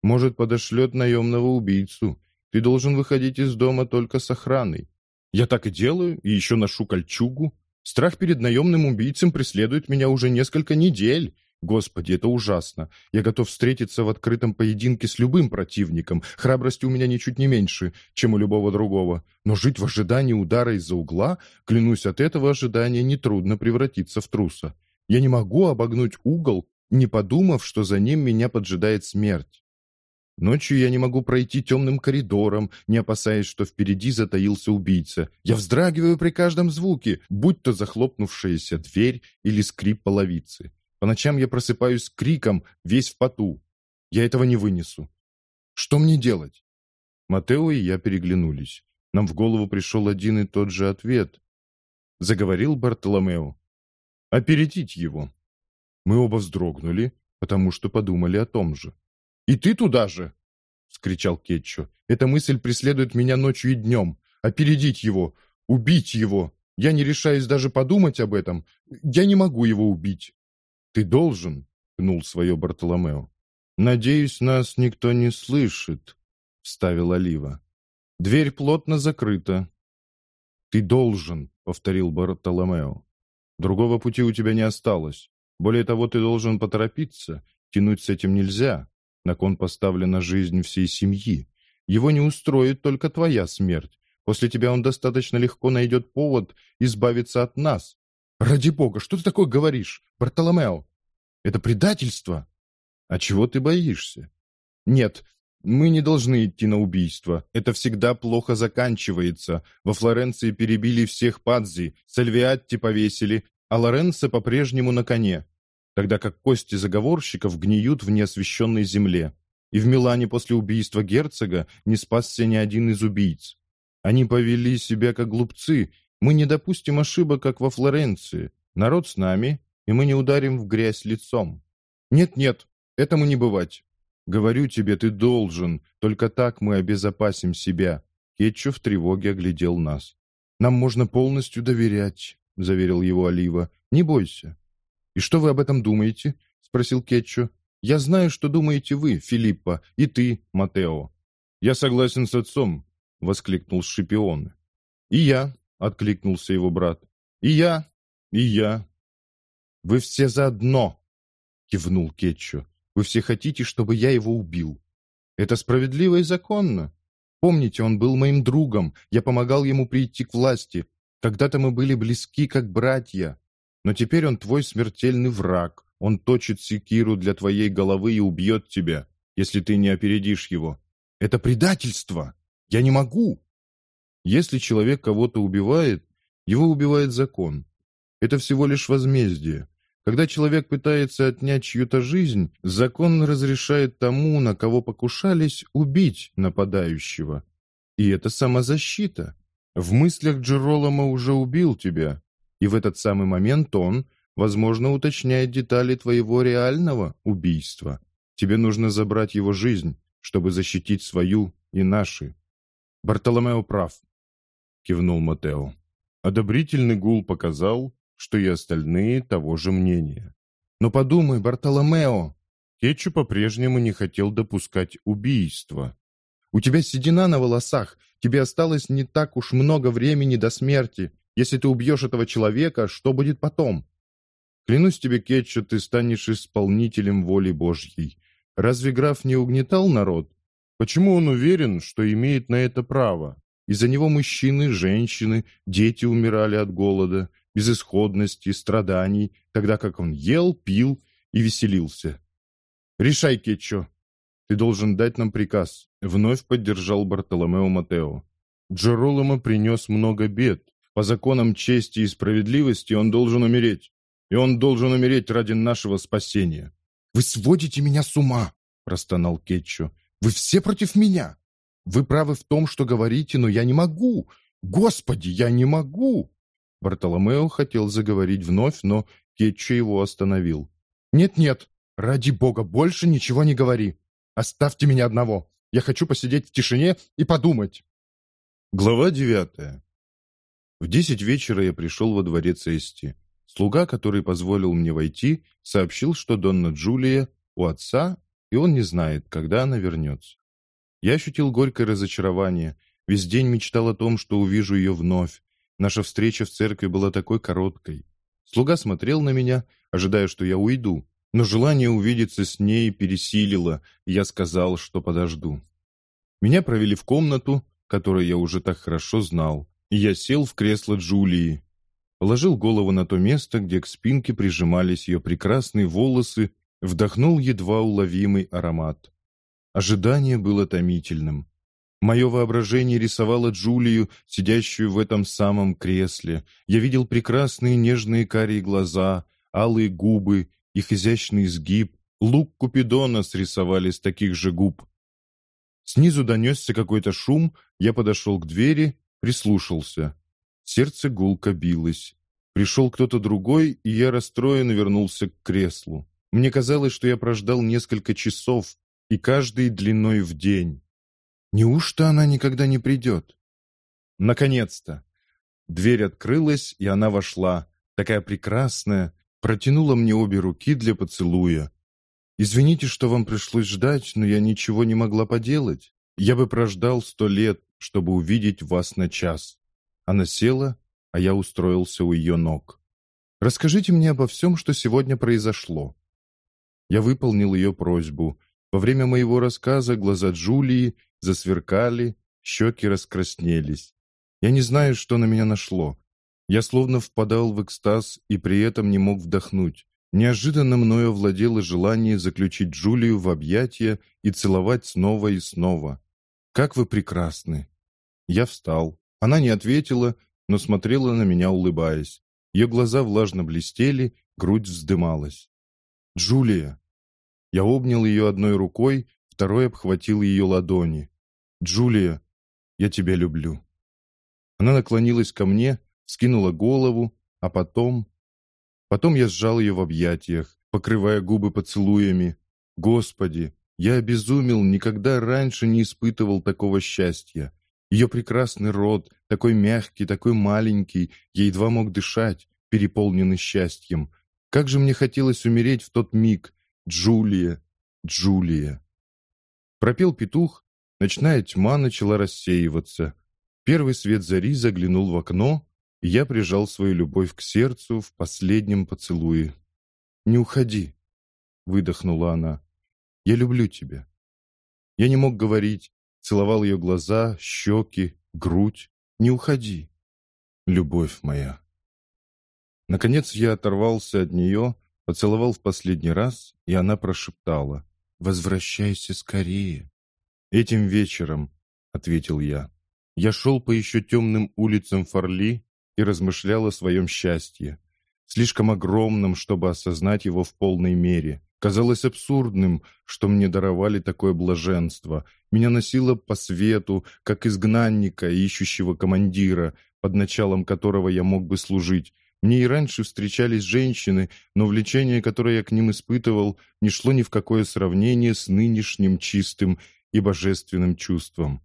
Может, подошлет наемного убийцу. Ты должен выходить из дома только с охраной. Я так и делаю, и еще ношу кольчугу. Страх перед наемным убийцем преследует меня уже несколько недель. Господи, это ужасно. Я готов встретиться в открытом поединке с любым противником. Храбрости у меня ничуть не меньше, чем у любого другого. Но жить в ожидании удара из-за угла, клянусь, от этого ожидания нетрудно превратиться в труса. Я не могу обогнуть угол не подумав, что за ним меня поджидает смерть. Ночью я не могу пройти темным коридором, не опасаясь, что впереди затаился убийца. Я вздрагиваю при каждом звуке, будь то захлопнувшаяся дверь или скрип половицы. По ночам я просыпаюсь криком, весь в поту. Я этого не вынесу. Что мне делать? Матео и я переглянулись. Нам в голову пришел один и тот же ответ. Заговорил Бартоломео. Опередить его. Мы оба вздрогнули, потому что подумали о том же. «И ты туда же!» — вскричал Кетчо. «Эта мысль преследует меня ночью и днем. Опередить его, убить его. Я не решаюсь даже подумать об этом. Я не могу его убить». «Ты должен», — пнул свое Бартоломео. «Надеюсь, нас никто не слышит», — вставил Олива. «Дверь плотно закрыта». «Ты должен», — повторил Бартоломео. «Другого пути у тебя не осталось. Более того, ты должен поторопиться. Тянуть с этим нельзя. На кон поставлена жизнь всей семьи. Его не устроит только твоя смерть. После тебя он достаточно легко найдет повод избавиться от нас. Ради бога, что ты такое говоришь, Бартоломео? Это предательство. А чего ты боишься? Нет, мы не должны идти на убийство. Это всегда плохо заканчивается. Во Флоренции перебили всех Падзи, Сальвиатти повесили, а Лоренцо по-прежнему на коне, тогда как кости заговорщиков гниют в неосвещенной земле. И в Милане после убийства герцога не спасся ни один из убийц. Они повели себя как глупцы. Мы не допустим ошибок, как во Флоренции. Народ с нами, и мы не ударим в грязь лицом. Нет-нет, этому не бывать. Говорю тебе, ты должен. Только так мы обезопасим себя. Кетчу в тревоге оглядел нас. Нам можно полностью доверять. — заверил его Олива. «Не бойся». «И что вы об этом думаете?» — спросил Кетчу. «Я знаю, что думаете вы, Филиппа, и ты, Матео». «Я согласен с отцом», — воскликнул Шипион. «И я», — откликнулся его брат. «И я», И я. Вы все заодно, кивнул Кетчу. Вы все хотите, чтобы я его убил. Это справедливо и законно. Помните, он был моим другом, я помогал ему прийти к власти. Когда-то мы были близки, как братья. Но теперь он твой смертельный враг. Он точит секиру для твоей головы и убьет тебя, если ты не опередишь его. Это предательство! Я не могу!» Если человек кого-то убивает, его убивает закон. Это всего лишь возмездие. Когда человек пытается отнять чью-то жизнь, закон разрешает тому, на кого покушались, убить нападающего. И это самозащита. В мыслях Джеролома уже убил тебя, и в этот самый момент он, возможно, уточняет детали твоего реального убийства. Тебе нужно забрать его жизнь, чтобы защитить свою и наши. Бартоломео прав, кивнул Матео. Одобрительный гул показал, что и остальные того же мнения. Но подумай, Бартоломео, Кетчу по-прежнему не хотел допускать убийства. У тебя седина на волосах, тебе осталось не так уж много времени до смерти. Если ты убьешь этого человека, что будет потом? Клянусь тебе, Кетчу, ты станешь исполнителем воли Божьей. Разве граф не угнетал народ? Почему он уверен, что имеет на это право? Из-за него мужчины, женщины, дети умирали от голода, безысходности, страданий, тогда как он ел, пил и веселился. «Решай, Кетчо. Ты должен дать нам приказ», — вновь поддержал Бартоломео Матео. Джероломо принес много бед. По законам чести и справедливости он должен умереть. И он должен умереть ради нашего спасения. «Вы сводите меня с ума!» – простонал Кетчо. «Вы все против меня! Вы правы в том, что говорите, но я не могу! Господи, я не могу!» Бартоломео хотел заговорить вновь, но Кетчо его остановил. «Нет-нет, ради бога, больше ничего не говори! Оставьте меня одного! Я хочу посидеть в тишине и подумать!» Глава девятая. В десять вечера я пришел во дворец Эсти. Слуга, который позволил мне войти, сообщил, что Донна Джулия у отца, и он не знает, когда она вернется. Я ощутил горькое разочарование. Весь день мечтал о том, что увижу ее вновь. Наша встреча в церкви была такой короткой. Слуга смотрел на меня, ожидая, что я уйду, но желание увидеться с ней пересилило, и я сказал, что подожду. Меня провели в комнату, которую я уже так хорошо знал, и я сел в кресло Джулии, положил голову на то место, где к спинке прижимались ее прекрасные волосы, вдохнул едва уловимый аромат. Ожидание было томительным. Мое воображение рисовало Джулию, сидящую в этом самом кресле. Я видел прекрасные нежные карие глаза, алые губы, их изящный изгиб. Лук Купидона срисовали с таких же губ. Снизу донесся какой-то шум, я подошел к двери, прислушался. Сердце гулко билось. Пришел кто-то другой, и я расстроенно вернулся к креслу. Мне казалось, что я прождал несколько часов, и каждый длиной в день. Неужто она никогда не придет? Наконец-то! Дверь открылась, и она вошла, такая прекрасная, протянула мне обе руки для поцелуя. «Извините, что вам пришлось ждать, но я ничего не могла поделать. Я бы прождал сто лет, чтобы увидеть вас на час». Она села, а я устроился у ее ног. «Расскажите мне обо всем, что сегодня произошло». Я выполнил ее просьбу. Во время моего рассказа глаза Джулии засверкали, щеки раскраснелись. Я не знаю, что на меня нашло. Я словно впадал в экстаз и при этом не мог вдохнуть. Неожиданно мною овладело желание заключить Джулию в объятия и целовать снова и снова. «Как вы прекрасны!» Я встал. Она не ответила, но смотрела на меня, улыбаясь. Ее глаза влажно блестели, грудь вздымалась. «Джулия!» Я обнял ее одной рукой, второй обхватил ее ладони. «Джулия, я тебя люблю». Она наклонилась ко мне, скинула голову, а потом... Потом я сжал ее в объятиях, покрывая губы поцелуями. Господи, я обезумел, никогда раньше не испытывал такого счастья. Ее прекрасный рот, такой мягкий, такой маленький, я едва мог дышать, переполненный счастьем. Как же мне хотелось умереть в тот миг. Джулия, Джулия. Пропел петух, ночная тьма начала рассеиваться. Первый свет зари заглянул в окно, и я прижал свою любовь к сердцу в последнем поцелуе. «Не уходи», — выдохнула она. «Я люблю тебя». Я не мог говорить, целовал ее глаза, щеки, грудь. «Не уходи, любовь моя». Наконец я оторвался от нее, поцеловал в последний раз, и она прошептала «Возвращайся скорее». «Этим вечером», — ответил я. Я шел по еще темным улицам Фарли и размышлял о своем счастье. Слишком огромном, чтобы осознать его в полной мере. Казалось абсурдным, что мне даровали такое блаженство. Меня носило по свету, как изгнанника, ищущего командира, под началом которого я мог бы служить. Мне и раньше встречались женщины, но влечение, которое я к ним испытывал, не шло ни в какое сравнение с нынешним чистым и божественным чувством.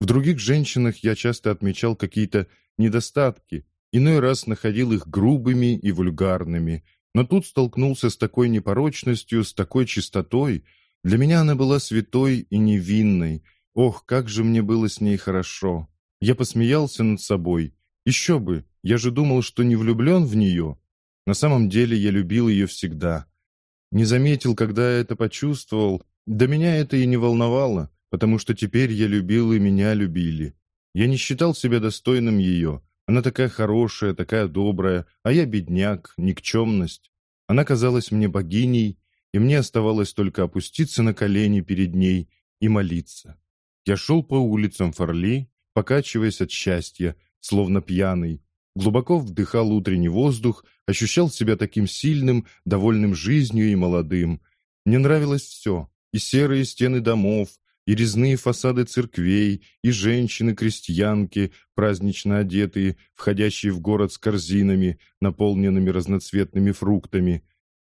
В других женщинах я часто отмечал какие-то недостатки, иной раз находил их грубыми и вульгарными, но тут столкнулся с такой непорочностью, с такой чистотой. Для меня она была святой и невинной. Ох, как же мне было с ней хорошо! Я посмеялся над собой. Еще бы, я же думал, что не влюблен в нее. На самом деле я любил ее всегда. Не заметил, когда я это почувствовал, да меня это и не волновало потому что теперь я любил и меня любили. Я не считал себя достойным ее. Она такая хорошая, такая добрая, а я бедняк, никчемность. Она казалась мне богиней, и мне оставалось только опуститься на колени перед ней и молиться. Я шел по улицам Фарли, покачиваясь от счастья, словно пьяный, глубоко вдыхал утренний воздух, ощущал себя таким сильным, довольным жизнью и молодым. Мне нравилось все, и серые стены домов, и резные фасады церквей, и женщины-крестьянки, празднично одетые, входящие в город с корзинами, наполненными разноцветными фруктами.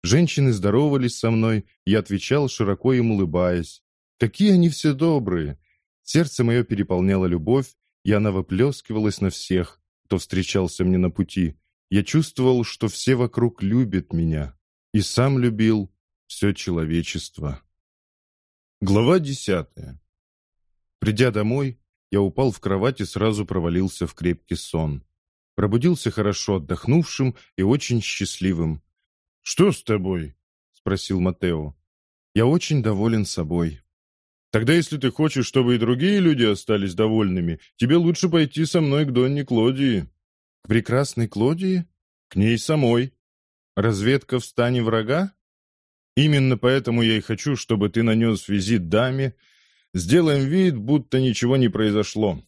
Женщины здоровались со мной, я отвечал, широко им улыбаясь. Какие они все добрые! Сердце мое переполняло любовь, и она выплескивалась на всех, кто встречался мне на пути. Я чувствовал, что все вокруг любят меня, и сам любил все человечество. Глава десятая. Придя домой, я упал в кровать и сразу провалился в крепкий сон. Пробудился хорошо отдохнувшим и очень счастливым. «Что с тобой?» — спросил Матео. «Я очень доволен собой». «Тогда, если ты хочешь, чтобы и другие люди остались довольными, тебе лучше пойти со мной к Донне Клодии». «К прекрасной Клодии?» «К ней самой». «Разведка в стане врага?» Именно поэтому я и хочу, чтобы ты нанес визит даме. Сделаем вид, будто ничего не произошло.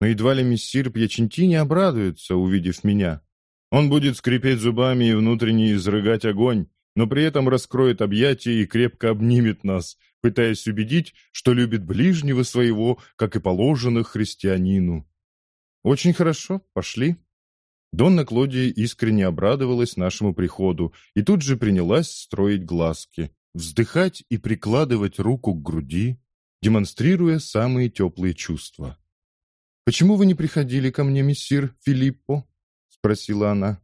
Но едва ли мессир Пьячентини обрадуется, увидев меня. Он будет скрипеть зубами и внутренне изрыгать огонь, но при этом раскроет объятия и крепко обнимет нас, пытаясь убедить, что любит ближнего своего, как и положено христианину. Очень хорошо, пошли. Донна Клодия искренне обрадовалась нашему приходу и тут же принялась строить глазки, вздыхать и прикладывать руку к груди, демонстрируя самые теплые чувства. «Почему вы не приходили ко мне, мессир Филиппо?» — спросила она.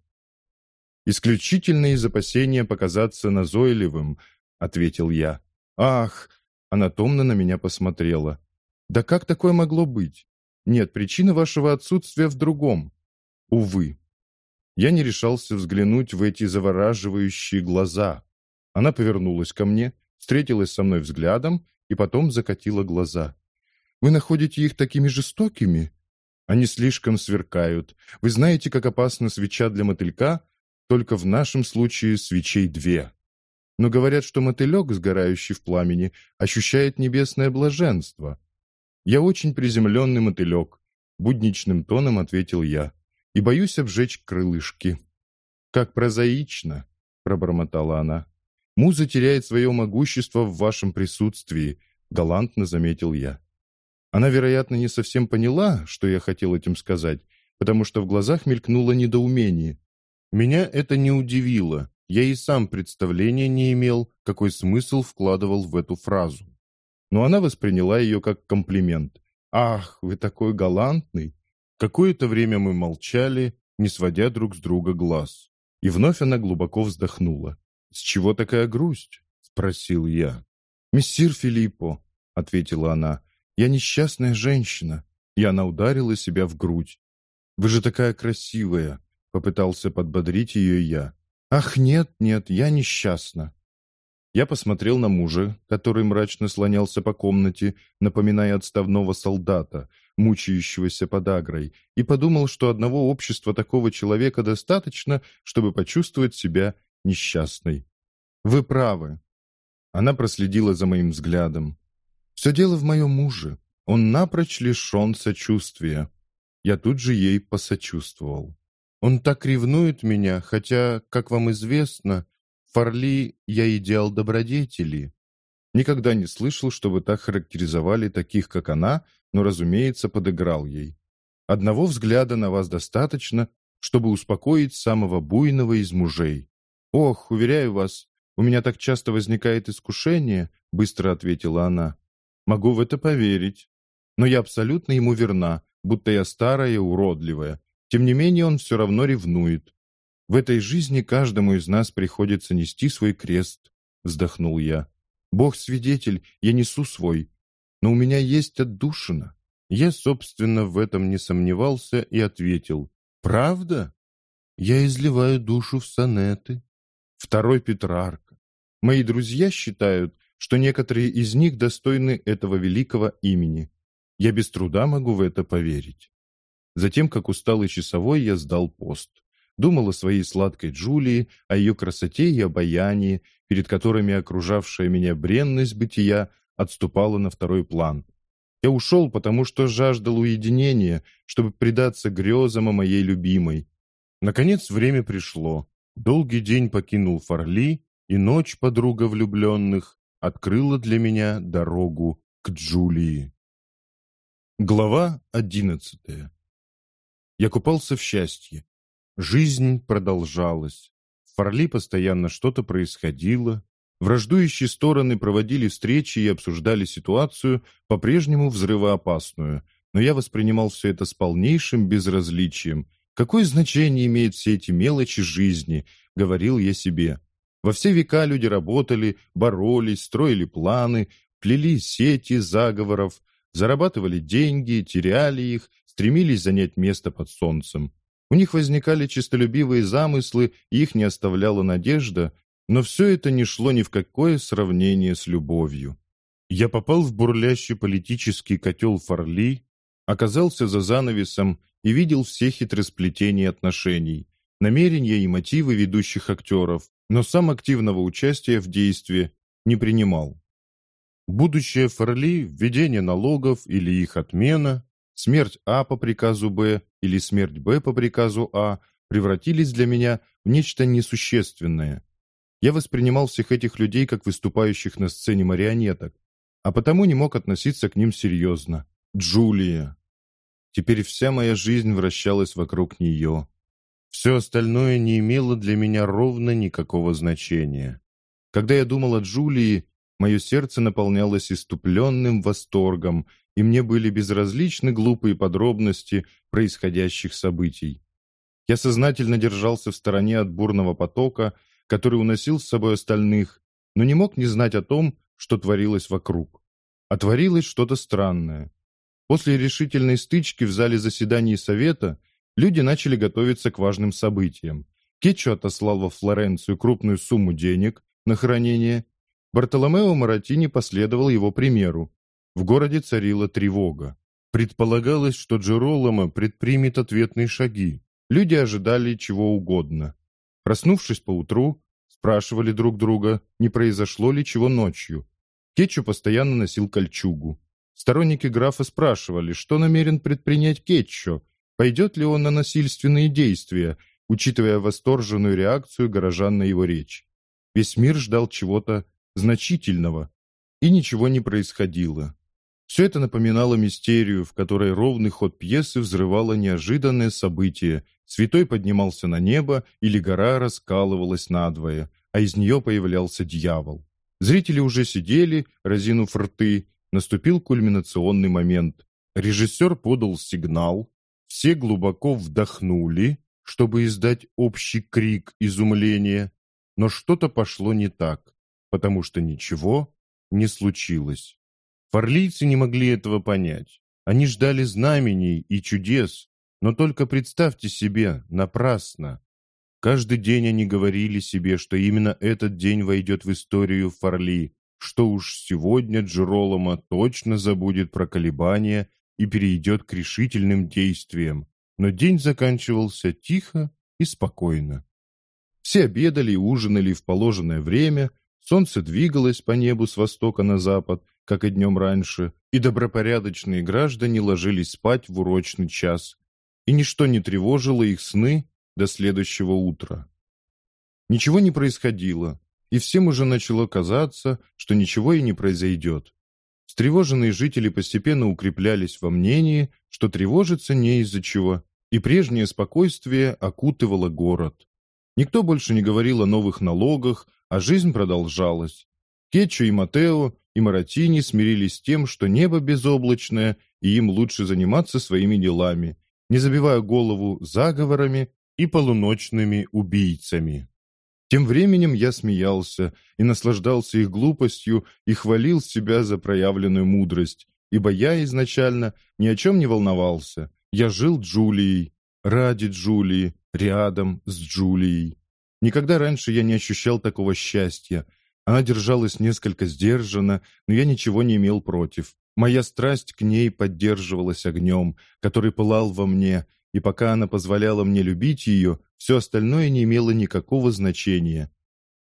«Исключительно из опасения показаться назойливым», — ответил я. «Ах!» — она томно на меня посмотрела. «Да как такое могло быть? Нет, причина вашего отсутствия в другом. Увы. Я не решался взглянуть в эти завораживающие глаза. Она повернулась ко мне, встретилась со мной взглядом и потом закатила глаза. «Вы находите их такими жестокими?» «Они слишком сверкают. Вы знаете, как опасна свеча для мотылька? Только в нашем случае свечей две. Но говорят, что мотылек, сгорающий в пламени, ощущает небесное блаженство. Я очень приземленный мотылек», — будничным тоном ответил я и боюсь обжечь крылышки». «Как прозаично!» — пробормотала она. «Муза теряет свое могущество в вашем присутствии», — галантно заметил я. Она, вероятно, не совсем поняла, что я хотел этим сказать, потому что в глазах мелькнуло недоумение. Меня это не удивило. Я и сам представления не имел, какой смысл вкладывал в эту фразу. Но она восприняла ее как комплимент. «Ах, вы такой галантный! Какое-то время мы молчали, не сводя друг с друга глаз. И вновь она глубоко вздохнула. «С чего такая грусть?» — спросил я. «Мессир Филиппо», — ответила она, — «я несчастная женщина». И она ударила себя в грудь. Вы же такая красивая, попытался подбодрить ее я. Ах, нет, нет, я несчастна. Я посмотрел на мужа, который мрачно слонялся по комнате, напоминая отставного солдата, мучающегося подагрой, и подумал, что одного общества такого человека достаточно, чтобы почувствовать себя несчастной. Вы правы. Она проследила за моим взглядом. Все дело в моем муже. Он напрочь лишен сочувствия. Я тут же ей посочувствовал. Он так ревнует меня, хотя, как вам известно, Фарли я идеал добродетели. Никогда не слышал, чтобы так характеризовали таких, как она, но, разумеется, подыграл ей. Одного взгляда на вас достаточно, чтобы успокоить самого буйного из мужей. Ох, уверяю вас, у меня так часто возникает искушение, быстро ответила она. Могу в это поверить. Но я абсолютно ему верна, будто я старая и уродливая. Тем не менее, он все равно ревнует. В этой жизни каждому из нас приходится нести свой крест, вздохнул я. Бог свидетель, я несу свой, но у меня есть отдушина. Я, собственно, в этом не сомневался и ответил: "Правда? Я изливаю душу в сонеты". Второй Петрарка. Мои друзья считают, что некоторые из них достойны этого великого имени. Я без труда могу в это поверить. Затем, как усталый часовой, я сдал пост. Думал о своей сладкой Джулии, о ее красоте и обаянии, перед которыми окружавшая меня бренность бытия отступала на второй план. Я ушел, потому что жаждал уединения, чтобы предаться грезам о моей любимой. Наконец время пришло. Долгий день покинул Фарли, и ночь подруга влюбленных открыла для меня дорогу к Джулии. Глава одиннадцатая. Я купался в счастье. Жизнь продолжалась. В Фарли постоянно что-то происходило. Враждующие стороны проводили встречи и обсуждали ситуацию, по-прежнему взрывоопасную, но я воспринимал все это с полнейшим безразличием. Какое значение имеют все эти мелочи жизни, говорил я себе. Во все века люди работали, боролись, строили планы, плели сети заговоров, зарабатывали деньги, теряли их, стремились занять место под солнцем. У них возникали честолюбивые замыслы, их не оставляла надежда, но все это не шло ни в какое сравнение с любовью. Я попал в бурлящий политический котел Фарли, оказался за занавесом и видел все хитросплетения отношений, намерения и мотивы ведущих актеров, но сам активного участия в действии не принимал. Будущее Фарли, введение налогов или их отмена, смерть А по приказу Б или смерть Б по приказу А превратились для меня в нечто несущественное. Я воспринимал всех этих людей как выступающих на сцене марионеток, а потому не мог относиться к ним серьезно. Джулия. Теперь вся моя жизнь вращалась вокруг нее. Все остальное не имело для меня ровно никакого значения. Когда я думал о Джулии, мое сердце наполнялось иступленным восторгом, и мне были безразличны глупые подробности происходящих событий. Я сознательно держался в стороне от бурного потока, который уносил с собой остальных, но не мог не знать о том, что творилось вокруг. А творилось что-то странное. После решительной стычки в зале заседаний совета люди начали готовиться к важным событиям. Кетчу отослал во Флоренцию крупную сумму денег на хранение. Бартоломео Маратини последовал его примеру. В городе царила тревога. Предполагалось, что Джероломо предпримет ответные шаги. Люди ожидали чего угодно. Проснувшись поутру, спрашивали друг друга, не произошло ли чего ночью. Кетчу постоянно носил кольчугу. Сторонники графа спрашивали, что намерен предпринять Кетчо, пойдет ли он на насильственные действия, учитывая восторженную реакцию горожан на его речь. Весь мир ждал чего-то значительного, и ничего не происходило. Все это напоминало мистерию, в которой ровный ход пьесы взрывало неожиданное событие. Святой поднимался на небо, или гора раскалывалась надвое, а из нее появлялся дьявол. Зрители уже сидели, разинув рты. Наступил кульминационный момент. Режиссер подал сигнал. Все глубоко вдохнули, чтобы издать общий крик изумления. Но что-то пошло не так, потому что ничего не случилось. Фарлийцы не могли этого понять. Они ждали знамений и чудес, Но только представьте себе, напрасно. Каждый день они говорили себе, что именно этот день войдет в историю Фарли, что уж сегодня Джеролома точно забудет про колебания и перейдет к решительным действиям. Но день заканчивался тихо и спокойно. Все обедали и ужинали в положенное время, солнце двигалось по небу с востока на запад, как и днем раньше, и добропорядочные граждане ложились спать в урочный час, и ничто не тревожило их сны до следующего утра. Ничего не происходило, и всем уже начало казаться, что ничего и не произойдет. Встревоженные жители постепенно укреплялись во мнении, что тревожиться не из-за чего, и прежнее спокойствие окутывало город. Никто больше не говорил о новых налогах, а жизнь продолжалась. Кетчо и Матео и Маратини смирились с тем, что небо безоблачное, и им лучше заниматься своими делами, не забивая голову заговорами и полуночными убийцами. Тем временем я смеялся и наслаждался их глупостью и хвалил себя за проявленную мудрость, ибо я изначально ни о чем не волновался. Я жил Джулией, ради Джулии, рядом с Джулией. Никогда раньше я не ощущал такого счастья. Она держалась несколько сдержанно, но я ничего не имел против. Моя страсть к ней поддерживалась огнем, который пылал во мне, и пока она позволяла мне любить ее, все остальное не имело никакого значения.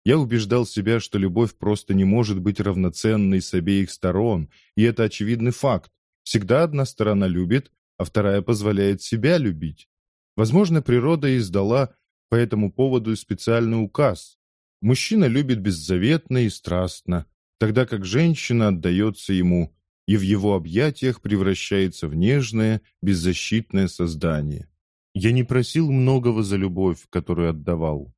Я убеждал себя, что любовь просто не может быть равноценной с обеих сторон, и это очевидный факт. Всегда одна сторона любит, а вторая позволяет себя любить. Возможно, природа издала по этому поводу специальный указ. Мужчина любит беззаветно и страстно, тогда как женщина отдается ему, и в его объятиях превращается в нежное, беззащитное создание. Я не просил многого за любовь, которую отдавал.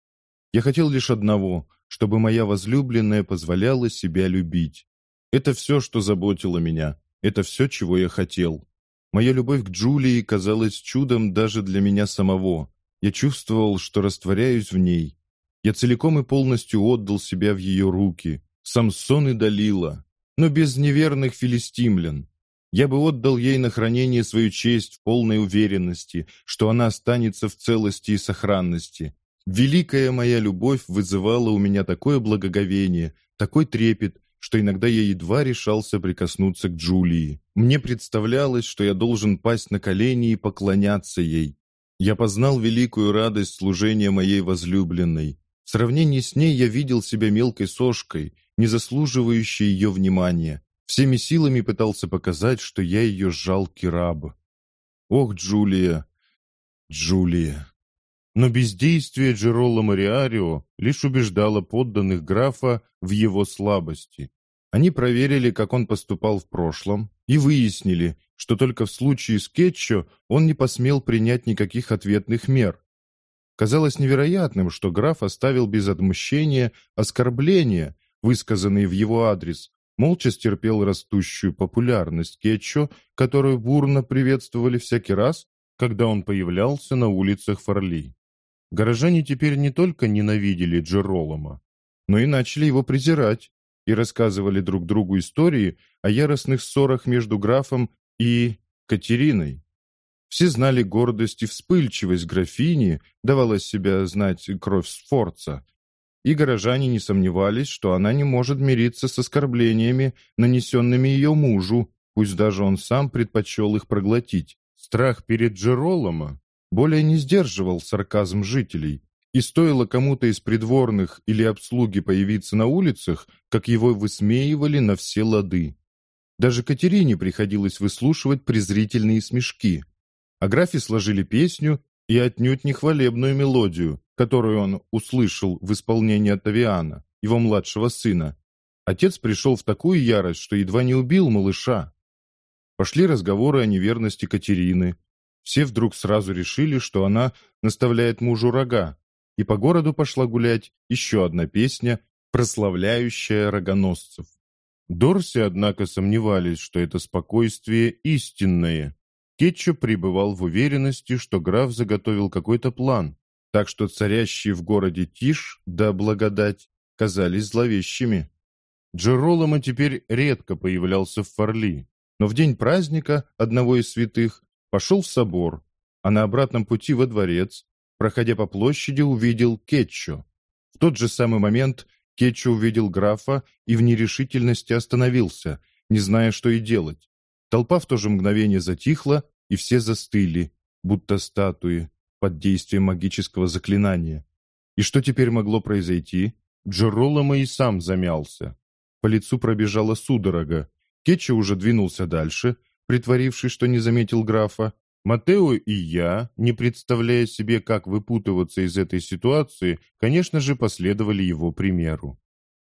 Я хотел лишь одного, чтобы моя возлюбленная позволяла себя любить. Это все, что заботило меня, это все, чего я хотел. Моя любовь к Джулии казалась чудом даже для меня самого. Я чувствовал, что растворяюсь в ней. Я целиком и полностью отдал себя в ее руки. Самсон и Далила, но без неверных филистимлян. Я бы отдал ей на хранение свою честь в полной уверенности, что она останется в целости и сохранности. Великая моя любовь вызывала у меня такое благоговение, такой трепет, что иногда я едва решался прикоснуться к Джулии. Мне представлялось, что я должен пасть на колени и поклоняться ей. Я познал великую радость служения моей возлюбленной. В сравнении с ней я видел себя мелкой сошкой, не заслуживающей ее внимания. Всеми силами пытался показать, что я ее жалкий раб. Ох, Джулия, Джулия. Но бездействие Джерола Мариарио лишь убеждало подданных графа в его слабости. Они проверили, как он поступал в прошлом, и выяснили, что только в случае с Кетчо он не посмел принять никаких ответных мер. Казалось невероятным, что граф оставил без отмщения оскорбления, высказанные в его адрес, молча стерпел растущую популярность Кетчо, которую бурно приветствовали всякий раз, когда он появлялся на улицах Форли. Горожане теперь не только ненавидели Джеролома, но и начали его презирать и рассказывали друг другу истории о яростных ссорах между графом и Катериной. Все знали гордость и вспыльчивость графини, давала себя знать кровь Сфорца, и горожане не сомневались, что она не может мириться с оскорблениями, нанесенными ее мужу, пусть даже он сам предпочел их проглотить. Страх перед Джеролома более не сдерживал сарказм жителей, и стоило кому-то из придворных или обслуги появиться на улицах, как его высмеивали на все лады. Даже Катерине приходилось выслушивать презрительные смешки. А графе сложили песню и отнюдь не хвалебную мелодию, которую он услышал в исполнении Оттавиана, его младшего сына. Отец пришел в такую ярость, что едва не убил малыша. Пошли разговоры о неверности Катерины. Все вдруг сразу решили, что она наставляет мужу рога, и по городу пошла гулять еще одна песня, прославляющая рогоносцев. Дорси, однако, сомневались, что это спокойствие истинное. Кетчо пребывал в уверенности, что граф заготовил какой-то план, так что царящие в городе тишь да благодать казались зловещими. Джеролома теперь редко появлялся в Форли, но в день праздника одного из святых пошел в собор, а на обратном пути во дворец, проходя по площади, увидел Кетчо. В тот же самый момент Кетчо увидел графа и в нерешительности остановился, не зная, что и делать. Толпа в то же мгновение затихла, и все застыли, будто статуи, под действием магического заклинания. И что теперь могло произойти? Джероломо и сам замялся. По лицу пробежала судорога. Кетчо уже двинулся дальше, притворившись, что не заметил графа. Матео и я, не представляя себе, как выпутываться из этой ситуации, конечно же, последовали его примеру.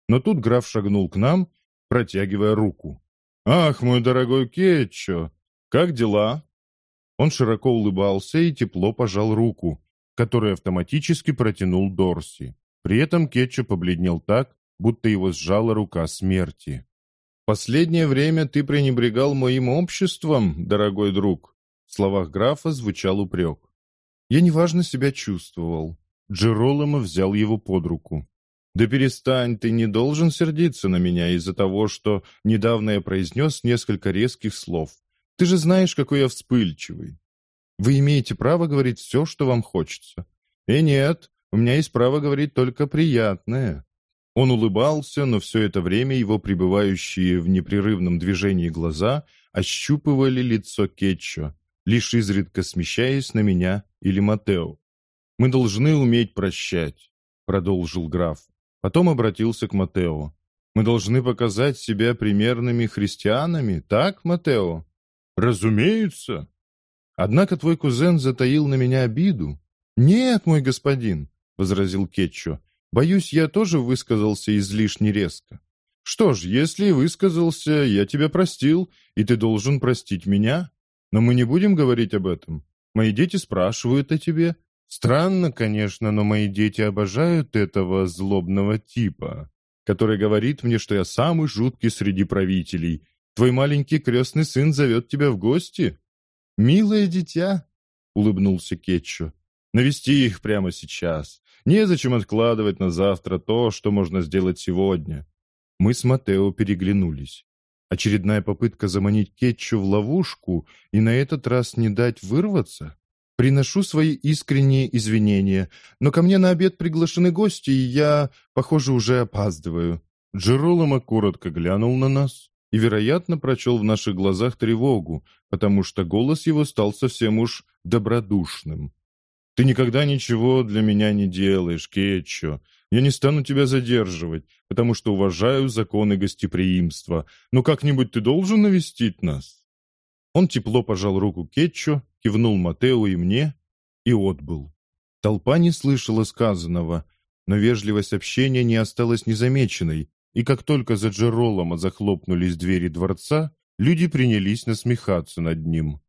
Но тут граф шагнул к нам, протягивая руку. «Ах, мой дорогой Кетчо, как дела?» Он широко улыбался и тепло пожал руку, которую автоматически протянул Дорси. При этом Кетчу побледнел так, будто его сжала рука смерти. «Последнее время ты пренебрегал моим обществом, дорогой друг», в словах графа звучал упрек. Я неважно себя чувствовал. Джероломо взял его под руку. «Да перестань, ты не должен сердиться на меня из-за того, что недавно я произнес несколько резких слов. Ты же знаешь, какой я вспыльчивый. Вы имеете право говорить все, что вам хочется. И нет, у меня есть право говорить только приятное». Он улыбался, но все это время его пребывающие в непрерывном движении глаза ощупывали лицо Кетчо, лишь изредка смещаясь на меня или Матео. «Мы должны уметь прощать», — продолжил граф. Потом обратился к Матео. «Мы должны показать себя примерными христианами, так, Матео?» «Разумеется!» «Однако твой кузен затаил на меня обиду». «Нет, мой господин», — возразил Кетчо, — «боюсь, я тоже высказался излишне резко». «Что ж, если высказался, я тебя простил, и ты должен простить меня. Но мы не будем говорить об этом. Мои дети спрашивают о тебе. Странно, конечно, но мои дети обожают этого злобного типа, который говорит мне, что я самый жуткий среди правителей, Твой маленький крестный сын зовет тебя в гости. Милое дитя, — улыбнулся Кетчу. Навести их прямо сейчас. Незачем откладывать на завтра то, что можно сделать сегодня. Мы с Матео переглянулись. Очередная попытка заманить Кетчу в ловушку и на этот раз не дать вырваться? Приношу свои искренние извинения, но ко мне на обед приглашены гости, и я, похоже, уже опаздываю. Джероломо коротко глянул на нас, и, вероятно, прочел в наших глазах тревогу, потому что голос его стал совсем уж добродушным. «Ты никогда ничего для меня не делаешь, Кетчо. Я не стану тебя задерживать, потому что уважаю законы гостеприимства. Но как-нибудь ты должен навестить нас». Он тепло пожал руку Кетчо, кивнул Матео и мне и отбыл. Толпа не слышала сказанного, но вежливость общения не осталась незамеченной, и как только за Джеролома захлопнулись двери дворца, люди принялись насмехаться над ним.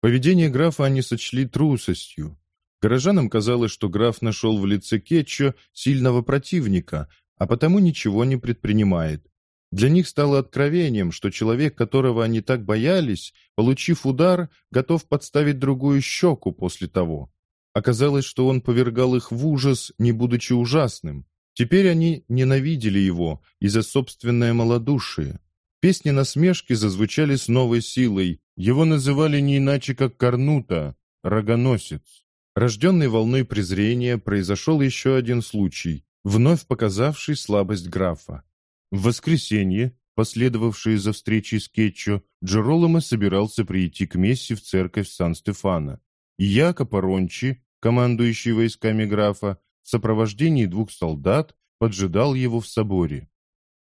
Поведение графа они сочли трусостью. Горожанам казалось, что граф нашел в лице Кетчо сильного противника, а потому ничего не предпринимает. Для них стало откровением, что человек, которого они так боялись, получив удар, готов подставить другую щеку после того. Оказалось, что он повергал их в ужас, не будучи ужасным. Теперь они ненавидели его из-за собственное малодушие. Песни насмешки зазвучали с новой силой. Его называли не иначе, как Корнута, рогоносец. Рожденный волной презрения произошел еще один случай, вновь показавший слабость графа. В воскресенье, последовавшее за встречей с Кетчо, Джероломо собирался прийти к мессе в церковь Сан-Стефано. И Якопо Рончи, командующий войсками графа, в сопровождении двух солдат поджидал его в соборе.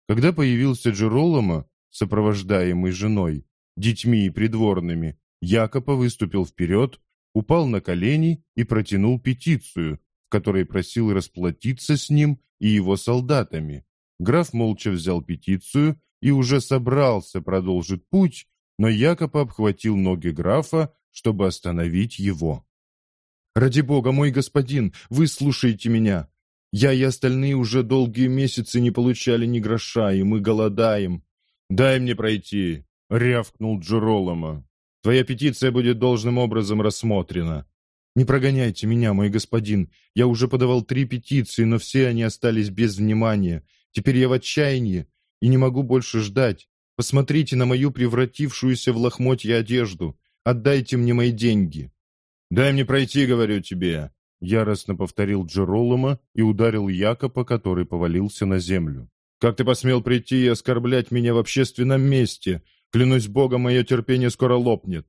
Когда появился Джероломо, сопровождаемый женой, детьми и придворными, Якопо выступил вперед, упал на колени и протянул петицию, в которой просил расплатиться с ним и его солдатами. Граф молча взял петицию и уже собрался продолжить путь, но Якопо обхватил ноги графа, чтобы остановить его. Ради бога, мой господин, выслушайте меня. Я и остальные уже долгие месяцы не получали ни гроша, и мы голодаем. Дай мне пройти, рявкнул Джеролома. Твоя петиция будет должным образом рассмотрена. Не прогоняйте меня, мой господин. Я уже подавал три петиции, но все они остались без внимания. Теперь я в отчаянии и не могу больше ждать. Посмотрите на мою превратившуюся в лохмотья одежду. Отдайте мне мои деньги. «Дай мне пройти, говорю тебе!» Яростно повторил Джеролома и ударил Якоба, который повалился на землю. «Как ты посмел прийти и оскорблять меня в общественном месте? Клянусь Богом, мое терпение скоро лопнет!»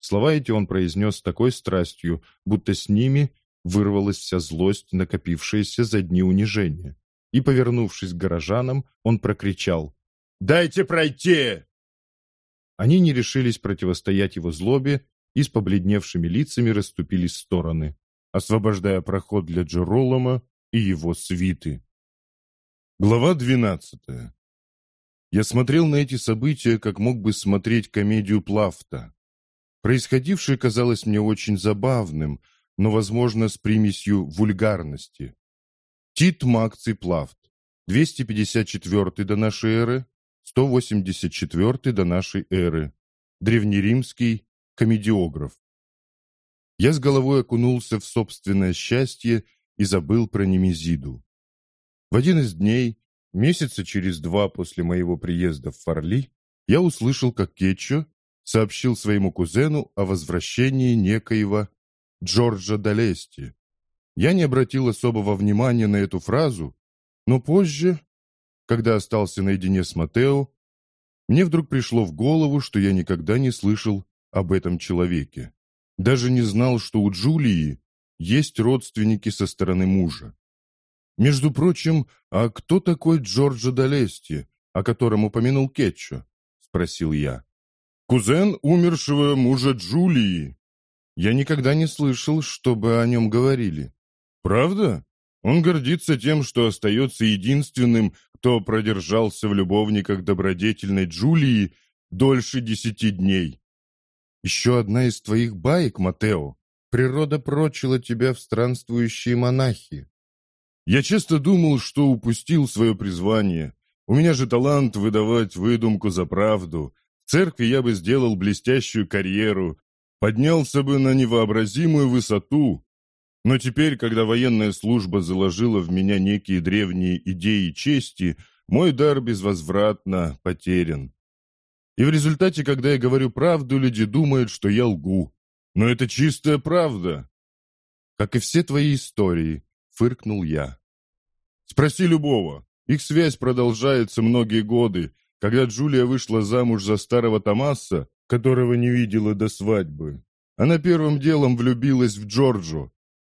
Слова эти он произнес с такой страстью, будто с ними вырвалась вся злость, накопившаяся за дни унижения. И, повернувшись к горожанам, он прокричал «Дайте пройти!» Они не решились противостоять его злобе и с побледневшими лицами расступились в стороны, освобождая проход для Джеролома и его свиты. Глава двенадцатая. Я смотрел на эти события, как мог бы смотреть комедию Плафта. Происходившее казалось мне очень забавным, но, возможно, с примесью вульгарности. Тит Макций Плафт, 254 до нашей эры, 184 до нашей эры, древнеримский комедиограф. Я с головой окунулся в собственное счастье и забыл про Немезиду. В один из дней, месяца через два после моего приезда в Фарли, я услышал, как Кетчо сообщил своему кузену о возвращении некоего Джорджа Далести. Я не обратил особого внимания на эту фразу, но позже, когда остался наедине с Матео, мне вдруг пришло в голову, что я никогда не слышал об этом человеке. Даже не знал, что у Джулии есть родственники со стороны мужа. Между прочим, а кто такой Джорджо Далести, о котором упомянул Кетчо? Спросил я. Кузен умершего мужа Джулии. Я никогда не слышал, чтобы о нем говорили. Правда? Он гордится тем, что остается единственным, кто продержался в любовниках добродетельной Джулии дольше десяти дней. Еще одна из твоих баек, Матео. Природа прочила тебя в странствующие монахи. Я часто думал, что упустил свое призвание. У меня же талант выдавать выдумку за правду. В церкви я бы сделал блестящую карьеру, поднялся бы на невообразимую высоту. Но теперь, когда военная служба заложила в меня некие древние идеи чести, мой дар безвозвратно потерян. И в результате, когда я говорю правду, люди думают, что я лгу. Но это чистая правда. Как и все твои истории, фыркнул я. Спроси любого. Их связь продолжается многие годы. Когда Джулия вышла замуж за старого Томаса, которого не видела до свадьбы, она первым делом влюбилась в Джорджо.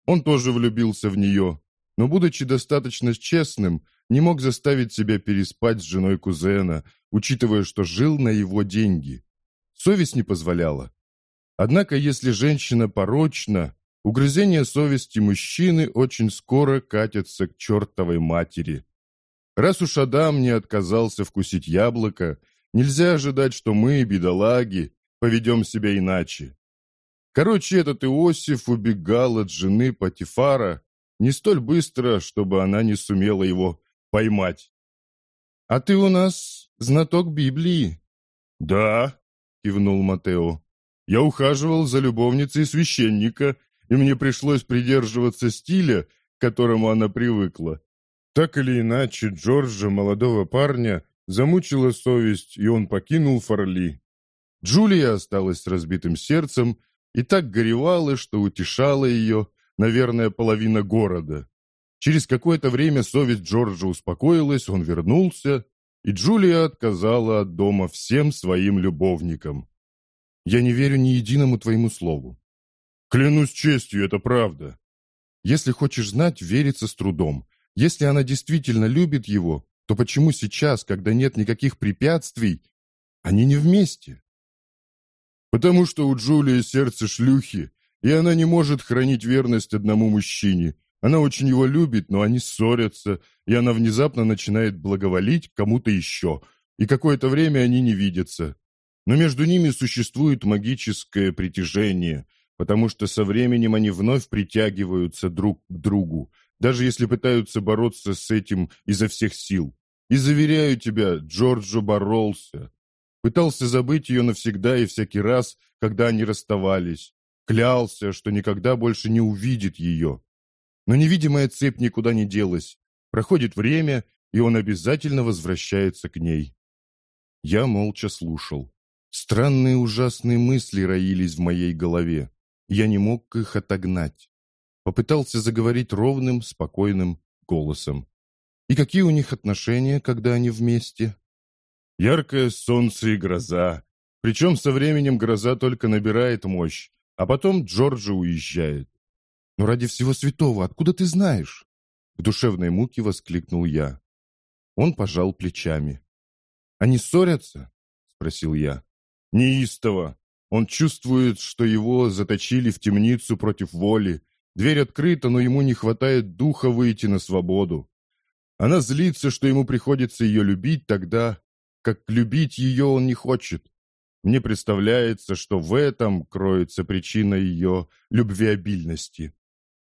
Он тоже влюбился в нее, но, будучи достаточно честным, не мог заставить себя переспать с женой кузена, учитывая, что жил на его деньги. Совесть не позволяла. Однако, если женщина порочна, угрызения совести мужчины очень скоро катятся к чертовой матери. Раз уж Адам не отказался вкусить яблоко, нельзя ожидать, что мы, бедолаги, поведем себя иначе. Короче, этот Иосиф убегал от жены Патифара не столь быстро, чтобы она не сумела его поймать. «А ты у нас знаток Библии?» «Да», — кивнул Матео. «Я ухаживал за любовницей священника, и мне пришлось придерживаться стиля, к которому она привыкла. Так или иначе, Джорджа, молодого парня, замучила совесть, и он покинул Фарли. Джулия осталась с разбитым сердцем и так горевала, что утешала ее, наверное, половина города. Через какое-то время совесть Джорджа успокоилась, он вернулся, и Джулия отказала от дома всем своим любовникам. «Я не верю ни единому твоему слову». «Клянусь честью, это правда». «Если хочешь знать, верится с трудом. Если она действительно любит его, то почему сейчас, когда нет никаких препятствий, они не вместе?» «Потому что у Джулии сердце шлюхи, и она не может хранить верность одному мужчине, она очень его любит, но они ссорятся, и она внезапно начинает благоволить кому-то еще, и какое-то время они не видятся. Но между ними существует магическое притяжение, потому что со временем они вновь притягиваются друг к другу, даже если пытаются бороться с этим изо всех сил. И заверяю тебя, Джорджо боролся. Пытался забыть ее навсегда и всякий раз, когда они расставались. Клялся, что никогда больше не увидит ее. Но невидимая цепь никуда не делась. Проходит время, и он обязательно возвращается к ней. Я молча слушал. Странные ужасные мысли роились в моей голове. Я не мог их отогнать. Попытался заговорить ровным, спокойным голосом. И какие у них отношения, когда они вместе? Яркое солнце и гроза. Причем со временем гроза только набирает мощь, а потом Джорджа уезжает. «Но ради всего святого, откуда ты знаешь?» В душевной муке воскликнул я. Он пожал плечами. «Они ссорятся?» Спросил я. «Неистово. Он чувствует, что его заточили в темницу против воли. Дверь открыта, но ему не хватает духа выйти на свободу. Она злится, что ему приходится ее любить тогда, как любить ее он не хочет. Мне представляется, что в этом кроется причина ее любвеобильности.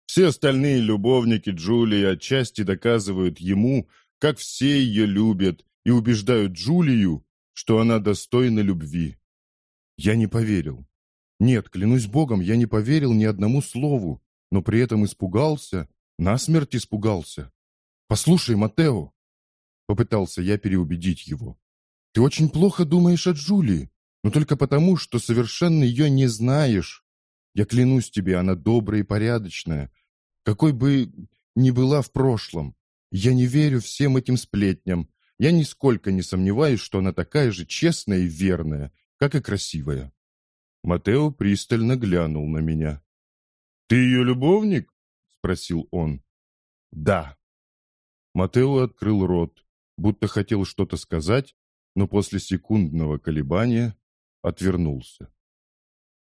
Все остальные любовники Джулии отчасти доказывают ему, как все ее любят, и убеждают Джулию, что она достойна любви. Я не поверил. Нет, клянусь Богом, я не поверил ни одному слову, но при этом испугался, насмерть испугался. «Послушай, Матео!» Попытался я переубедить его. «Ты очень плохо думаешь о Джулии, но только потому, что совершенно ее не знаешь. Я клянусь тебе, она добрая и порядочная, какой бы ни была в прошлом. Я не верю всем этим сплетням. Я нисколько не сомневаюсь, что она такая же честная и верная, как и красивая». Матео пристально глянул на меня. «Ты ее любовник?» — спросил он. «Да». Матео открыл рот, будто хотел что-то сказать, но после секундного колебания отвернулся.